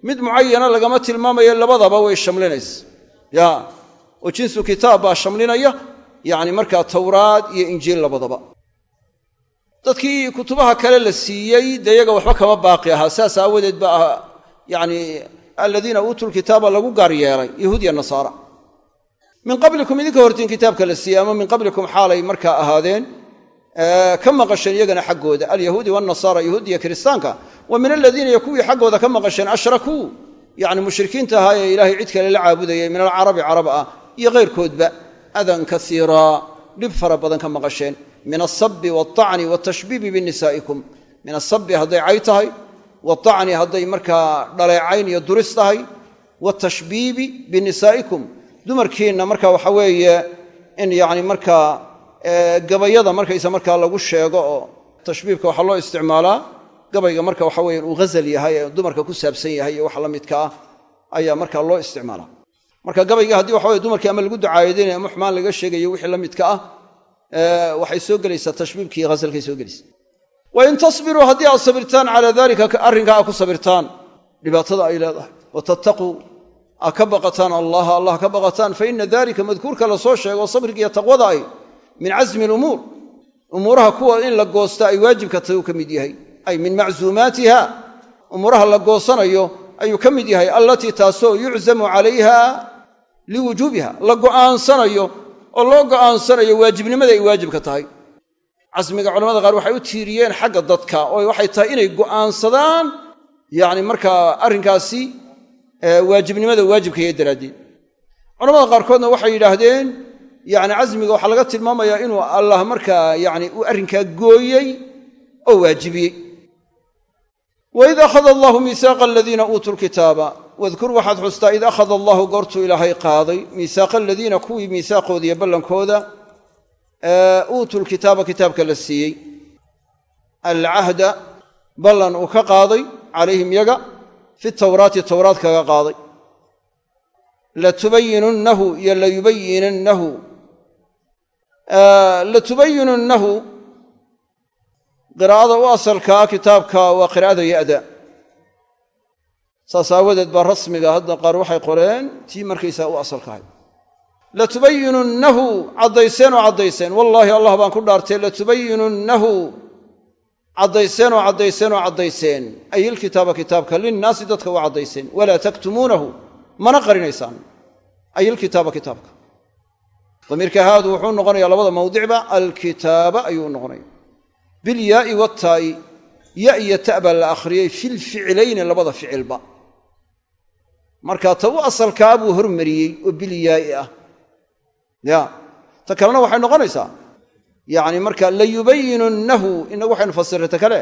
Mid mucayana lagama tilmaamayo labadaba way shamlinaysa. Ya oo jinsu kitaab baa shamlinaya yacni markaa towraad iyo injiil labadaba dadkii kutubaha kale la siiyey dee yaga waxba kama baaqi ahaa saas aawadeed ba ah yani aladiina uutuu lkitaaba lagu gaar yeelay yahuud ya nasaara. Min qablikum idinka hortiin kitaabka la siiyey ama min qablikum xaalay markaa ahaadeen ka maqasheen iyagana xaggooda alyahuudi wanasaara yahuud iyo kiristaanka. Wa min aladiina iyo kuwii xaggooda ka maqasheen ashrakuu yani mushrikiinta ahaa ee ilaahay cid kale la caabudayay min alcarabi carab ah iyo kayrkoodba adan kaiiraa dhib fara badan ka maqasheen min asabi walacni watashbiibi binisaa'ikum min asabi hadday cay tahay waacni hadday markaa dhaleecayn iyo duris tahay watashbiibi binisaa'ikum dumarkiinna marka waxa weeye in yani markaa gabayada markaysa markaa lagu sheego oo tashbiibka waxaa loo isticmaalaa gabayga marka waxa weya uu ghazal yahay ee dumarka ku saabsan yahay iyo wax la midka ah ayaa markaa loo isticmaalaa. Marka gabayga haddii waxa weye dumarkii ama lagu ducaayadinaya ama laga sheegayo wixii la midka ah waxay soo gelaysaa tashbiibkii hasalkay soo gelaysa wain tasbiruu haddii aad sabirtaan calaa daalika arrinkaa aad ku sabirtaan dhibaatada ay leedahay. Wa tattaquu a ka baqataan allaha allah ka baqataan fa ina dalika madkuurka la soo sheego sabrigiiyo taqwada ay min casmi lumuur umuuraha kuwa in la goosta ay waajibka tahay ka mid yahay. Ay min macsuumaatiha umuuraha la goosanayo ayuu ka mid yahay allatii taasoo yuczamu calayha liwujuubiha la go'aansanayo oo loo go'aansanayo waajibnimada ay waajibka tahay. Casmiga culamada qaar waxay u tiiriyeen xagga dadka oo waxay tahay inay go'aansadaan yacni markaa arrinkaasi waajibnimada waajibkaya daraaddeed culamada qaarkoodna waxay yidhaahdeen yacni casmiga waxaa laga tilmaamayaa inuu allah markaa yacni uu arrinkaa gooyey oo waajibiyey. Waid akhada allahu miisaaqa aladiina uutuu lkitaaba wadkur waxaad xustaa id akhada allahu goortuu ilaahay qaaday miisaaqa aladiina kuwii miisaaqooda ballankooda uutuu lkitaaba kitaabka la siiyey. Alcahda ballan uu ka qaaday calayhim yaga fi tawraati towraad kaga qaaday. Latubayinunnahu iyo layubayinannahu latubayinunnahu qiraa'ada u asalkaa kitaabka waa qiraa'ada ya'da saas aawadeed baa rasmiga hadda qaar waxay qoreen tii markaysaa u asalka ahay latubayinunnahu caddayseen oo caddayseen. Wallaahi allah baan ku dhaartay latubayinunnahu caddayseen oo caddayseen oo caddayseen. Ay ilkitaaba kitaabka linnaasi dadka u caddayseen. Walaa taktumuunahu. Mana qarinaysaan. Ay ilkitaaba kitaabka. Damiirka haadu wuxuu noqonayaa labada mawdicba alkitaaba ayuu noqonaya bilyaai wataa'i ya iyo ta baa la akhriyey filficilayni labada ficilba marka ta u asalkaa buu hormariyey oo bilyaa'i ah. Ya ta kalena waxay noqonaysaa. Yacni marka layubayinunnahu inagu waxaynu fasirray ta kale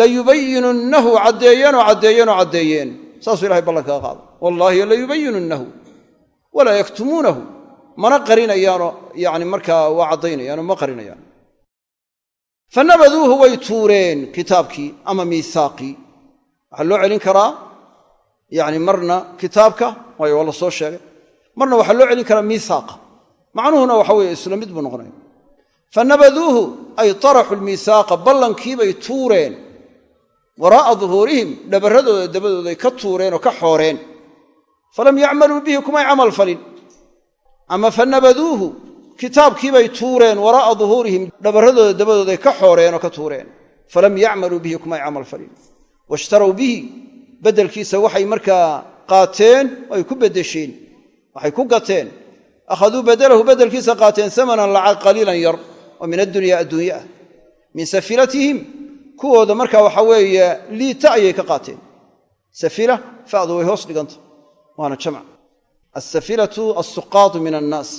layubayinunnahu caddeeyeenoo caddeeyeenoo caddeeyeen saasuu ilahay ballankaga qaada wallaahi layubayinunnahu walaa yaktumuunahu. Mana qarinayaanoo yani markaa waa caddaynayaanoo ma qarinayaan fanabaduuhu way tuureen kitaabkii ama miisaaqii waxaa loo celin karaa yani marna kitaabka waayo waa la soo sheegay. Marna waxaa loo celin karaa miisaaqa. Macnuhuna waxa weeye isla mid buu noqonaya. Fanabaduuhu ay taraxu lmiisaaqa ballankiibay tuureen. Waraa'a duhuurihim dhabarradooda dabadooday ka tuureen oo ka xooreen. Falam yacmaluu bihi kumay camal falin. Ama fanabaduuhu kitaabkiibay tuureen waraa'a duhuurihim dhabarradooda dabadooday ka xooreen oo ka tuureen. Falam yacmaluu bihi kumay camal falin. Washtarow bihi beddelkiisa waxay markaa qaateen ay ku beddesheen waxay ku gateen. Akhaduu badalahu beddelkiisa qaateen samanan lacag qaliilan yar oo min addunyaa adduunye ah. Min safilatihim kuwooda markaa waxa weeye liita ayay ka qaateen. Safila fadu way hoos dhiganta waana jamc. Asafilatu alsuqaatu min annaas.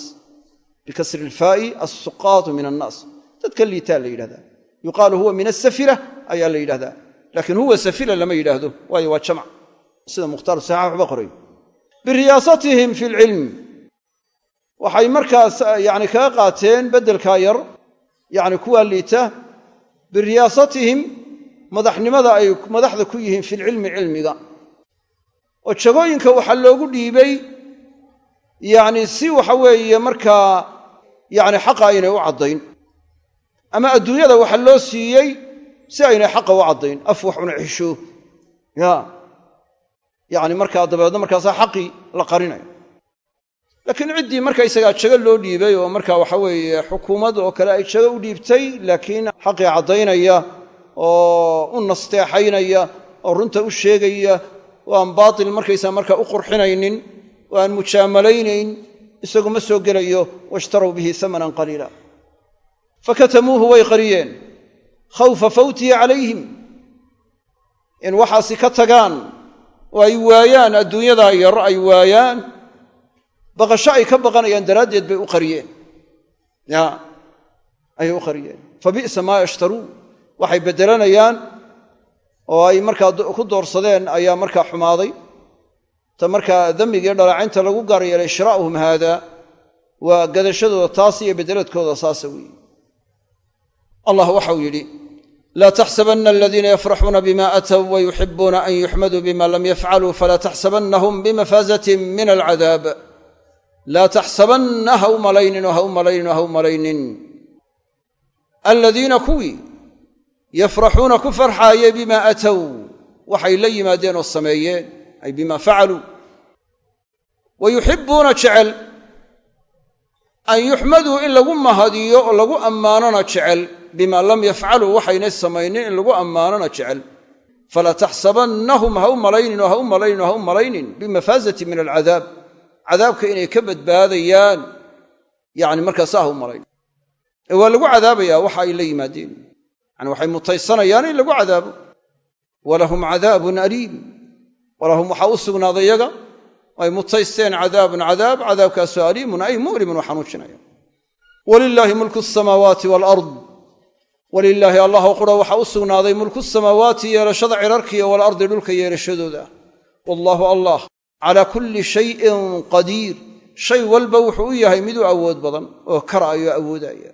Bikasri ilfaa'i alsuqaatu min annaas. Dadka liitaa la yidhahdaa. Yuqaalu huwa min asafila ayaa la yidhahdaa laakiin huwa safila lama yidhaahdo waayo waa jamc sida mukhtaar saxaax waxba qoray. Biriyaasatihim fi lcilm waxay markaas yani kaga qaateen beddelkaa yar yani kuwaa liita. Biriyaasatihim madaxnimada ay madaxda ku yihiin filcilmi cilmiga. Oo jagooyinka waxaa loogu dhiibay yacni si waxa weeye markaa yacni xaqa aynay u caddayn. Ama adduunyada waxaa loo siiyey si aynay xaqa u caddayn af wax una ya. Yacni markaa dabeedna markaasaa xaqii la qarinayo. Laakiin ciddii markaysagaa jago loo dhiibay oo marka waxa weeye xukuumad oo kale ay jago u dhiibtay laakiin xaqii caddaynaya oo u nasteexaynaya oo runta u sheegaya oo aan baatil markaysaa markaa u qurxinaynin oo mujaamalaynayn isagu ma soo gelayo washtarow bihi amanan qaliila. Fakatamuuhu way qariyeen khawfa fawtihi calayhim. In waxaasi ka tagaan oo ay waayaan adduunyadaa yar ay waayaan baqasho ay ka baqanayaan daraaddeed bay u qariyeen. Ya ayay u qariyeen. Fa bi'sa maa yashtaruun. Waxay beddelanayaan oo ay markaa ku doorsadeen ayaa markaa xumaaday. Ta markaa dembigii dhalacaynta lagu gaar yeelay shiraa'uhum haada. Waa gadashadooda taas iyo beddeladkooda saasa weeye allah waxau yidhi laa taxsabanna aladiina yafraxuuna bima aatow wa yuxibuuna an yuxmaduu bima lam yafcaluu falaa taxsabannahum bimafaazatin min alcadaab. Laa taxsabanna ha u malaynin oo ha u malaynin oo ha u malaynin. Aladiina kuwii yafraxuuna ku farxaayey bimaa atow waxay la yimaadeen oo sameeyeen ay bimaa facaluu. Wa yuxibbuuna jecel an yuxmaduu in lagu mahadiyo oo lagu ammaanona jecel bimaa lam yafcaluu waxaynay samaynin in lagu ammaanona jecel. Fala taxsabannahum ha u malaynin oo ha u malaynin oo ha u malaynin bimafaazati min alcadaab. Cadaabka inay ka badbaadayaan yani markaasaa ha u malayn. Ee waa lagu cadaabayaa waxa ay la yimaadeen. Yani waxay mutaysanayaan in lagu cadaabo. Walahum cadaabun aliim. Walahum waxaa u sugnaaday yaga ay mutaysteen cadaabun cadaab cadaabkaasoo aliimun ay mu'limun oo xanuujinaya walilaahi mulku walilaahi allahoo qura waxaa u sugnaaday mulku samaawaati yeelashada cirarkiiyo walardi dhulka yeelashadooda wallaahu allah calaa kulli shayin qadiir. Shay walba wuxuu u yahay miduu awood badan oo karaayo awoodaya.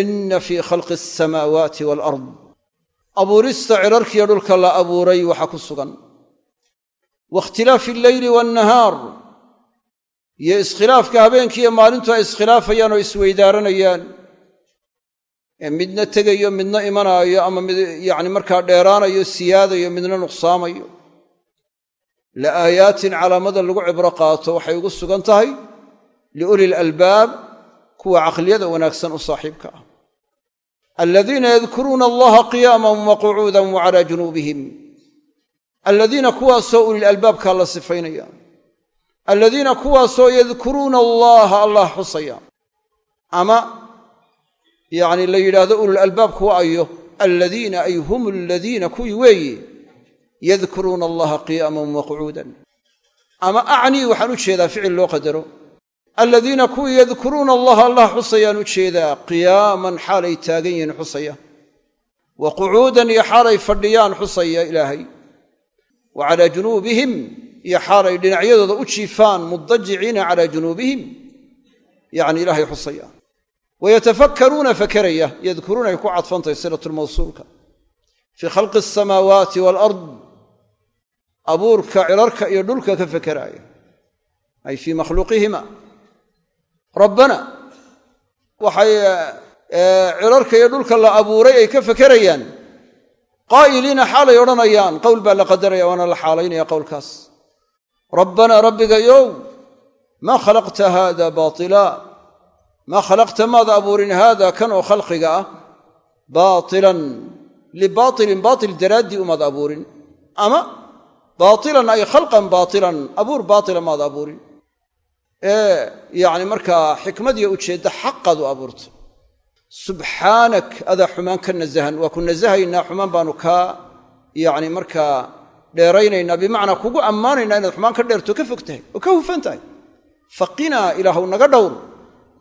Inna fii khalqi asamaawaati walard abuurista cirarkiiyo dhulka la abuuray waxaa ku sugan. Wakhtilaafi alleyli waannahaar iyo iskhilaafka habeenkiiyo maalintu ay iskhilaafayaan oo isweydaaranayaan midna tegayo midna imanaayo ama mid yacni markaa dheeraanayo siyaadayo midna nuqsaamayo. La aayaatin calaamada lagu cibro qaato waxay ugu sugan tahay liuli lalbaab kuwa caqliyada wanaagsan u saaxiibka ah. Aladiina yadkuruuna allaha qiyaaman wa qucuudan wa calaa junuubihim. Aladiina kuwaasoo ulilalbaabkaa la sifaynaya aladiina kuwaasoo yadkuruuna allaha allah xusaya ama yacni la yidhaahdo ululalbaab kuwa ayo aladiina ay hum aladiina kuwii weeye yadkuruuna allaha qiyaaman wa qucuudan ama acnii waxaan u jeedaa ficil loo qadaro. Aladiina kuwii yadkuruuna allaha allah xusayaan u jeedaa qiyaaman xaalay taagan yihiin xusaya. Wa qucuudan iyo xaalay fadhiyaan xusaya ilaahay. Wa calaa junuubihim iyo xaalay dhinacyadooda u jiifaan mudajiciina calaa junuubihim. Yacni ilaahay xusaya wayatafakkaruuna fakeraya yadkuruuna ay ku cadfantahay silatulmawsuulka fii khalqi asamaawaati waalard abuurka cirarka iyo dhulka ka fekeraaya ay fii makhluuqihima rabbana waxay cirarka iyo dhulka la abuuray ay ka fekerayaan qaa'iliina xaalay odhanayaan qowl baa la qadaraya waana la xaalaynaya qowlkaas rabbanaa rabbigayow maa khalaqta haada baatila maa khalaqta maad abuurin haada kan oo khalqiga ah baatilan libaatilin baatil daraaddii umaad abuurin ama baatilan ay khalqan baatilan abuur baatila maad abuurin ee yacni markaa xikmadiyo ujeedda xaqaad u abuurtay subxaanak adaa xumaan ka nasahan waa ku nasahaynaa xumaan baanu kaa yacni markaa dheeraynaynaa bimacnaa kugu ammaanaynaa inaad xumaan ka dheerto ka fog tahay oo ka hufan tahay faqinaa ilaahu naga dhowr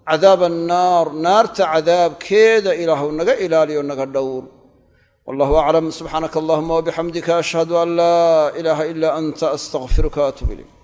cadaaba annaar naarta cadaabkeeda ilaahu naga ilaaliyo naga dhowr. Wallahu aclam subxaanaka allahuma wabixamdika ashhadu an laa ilaaha ilaa anta astaqfiruka waatuub ilayk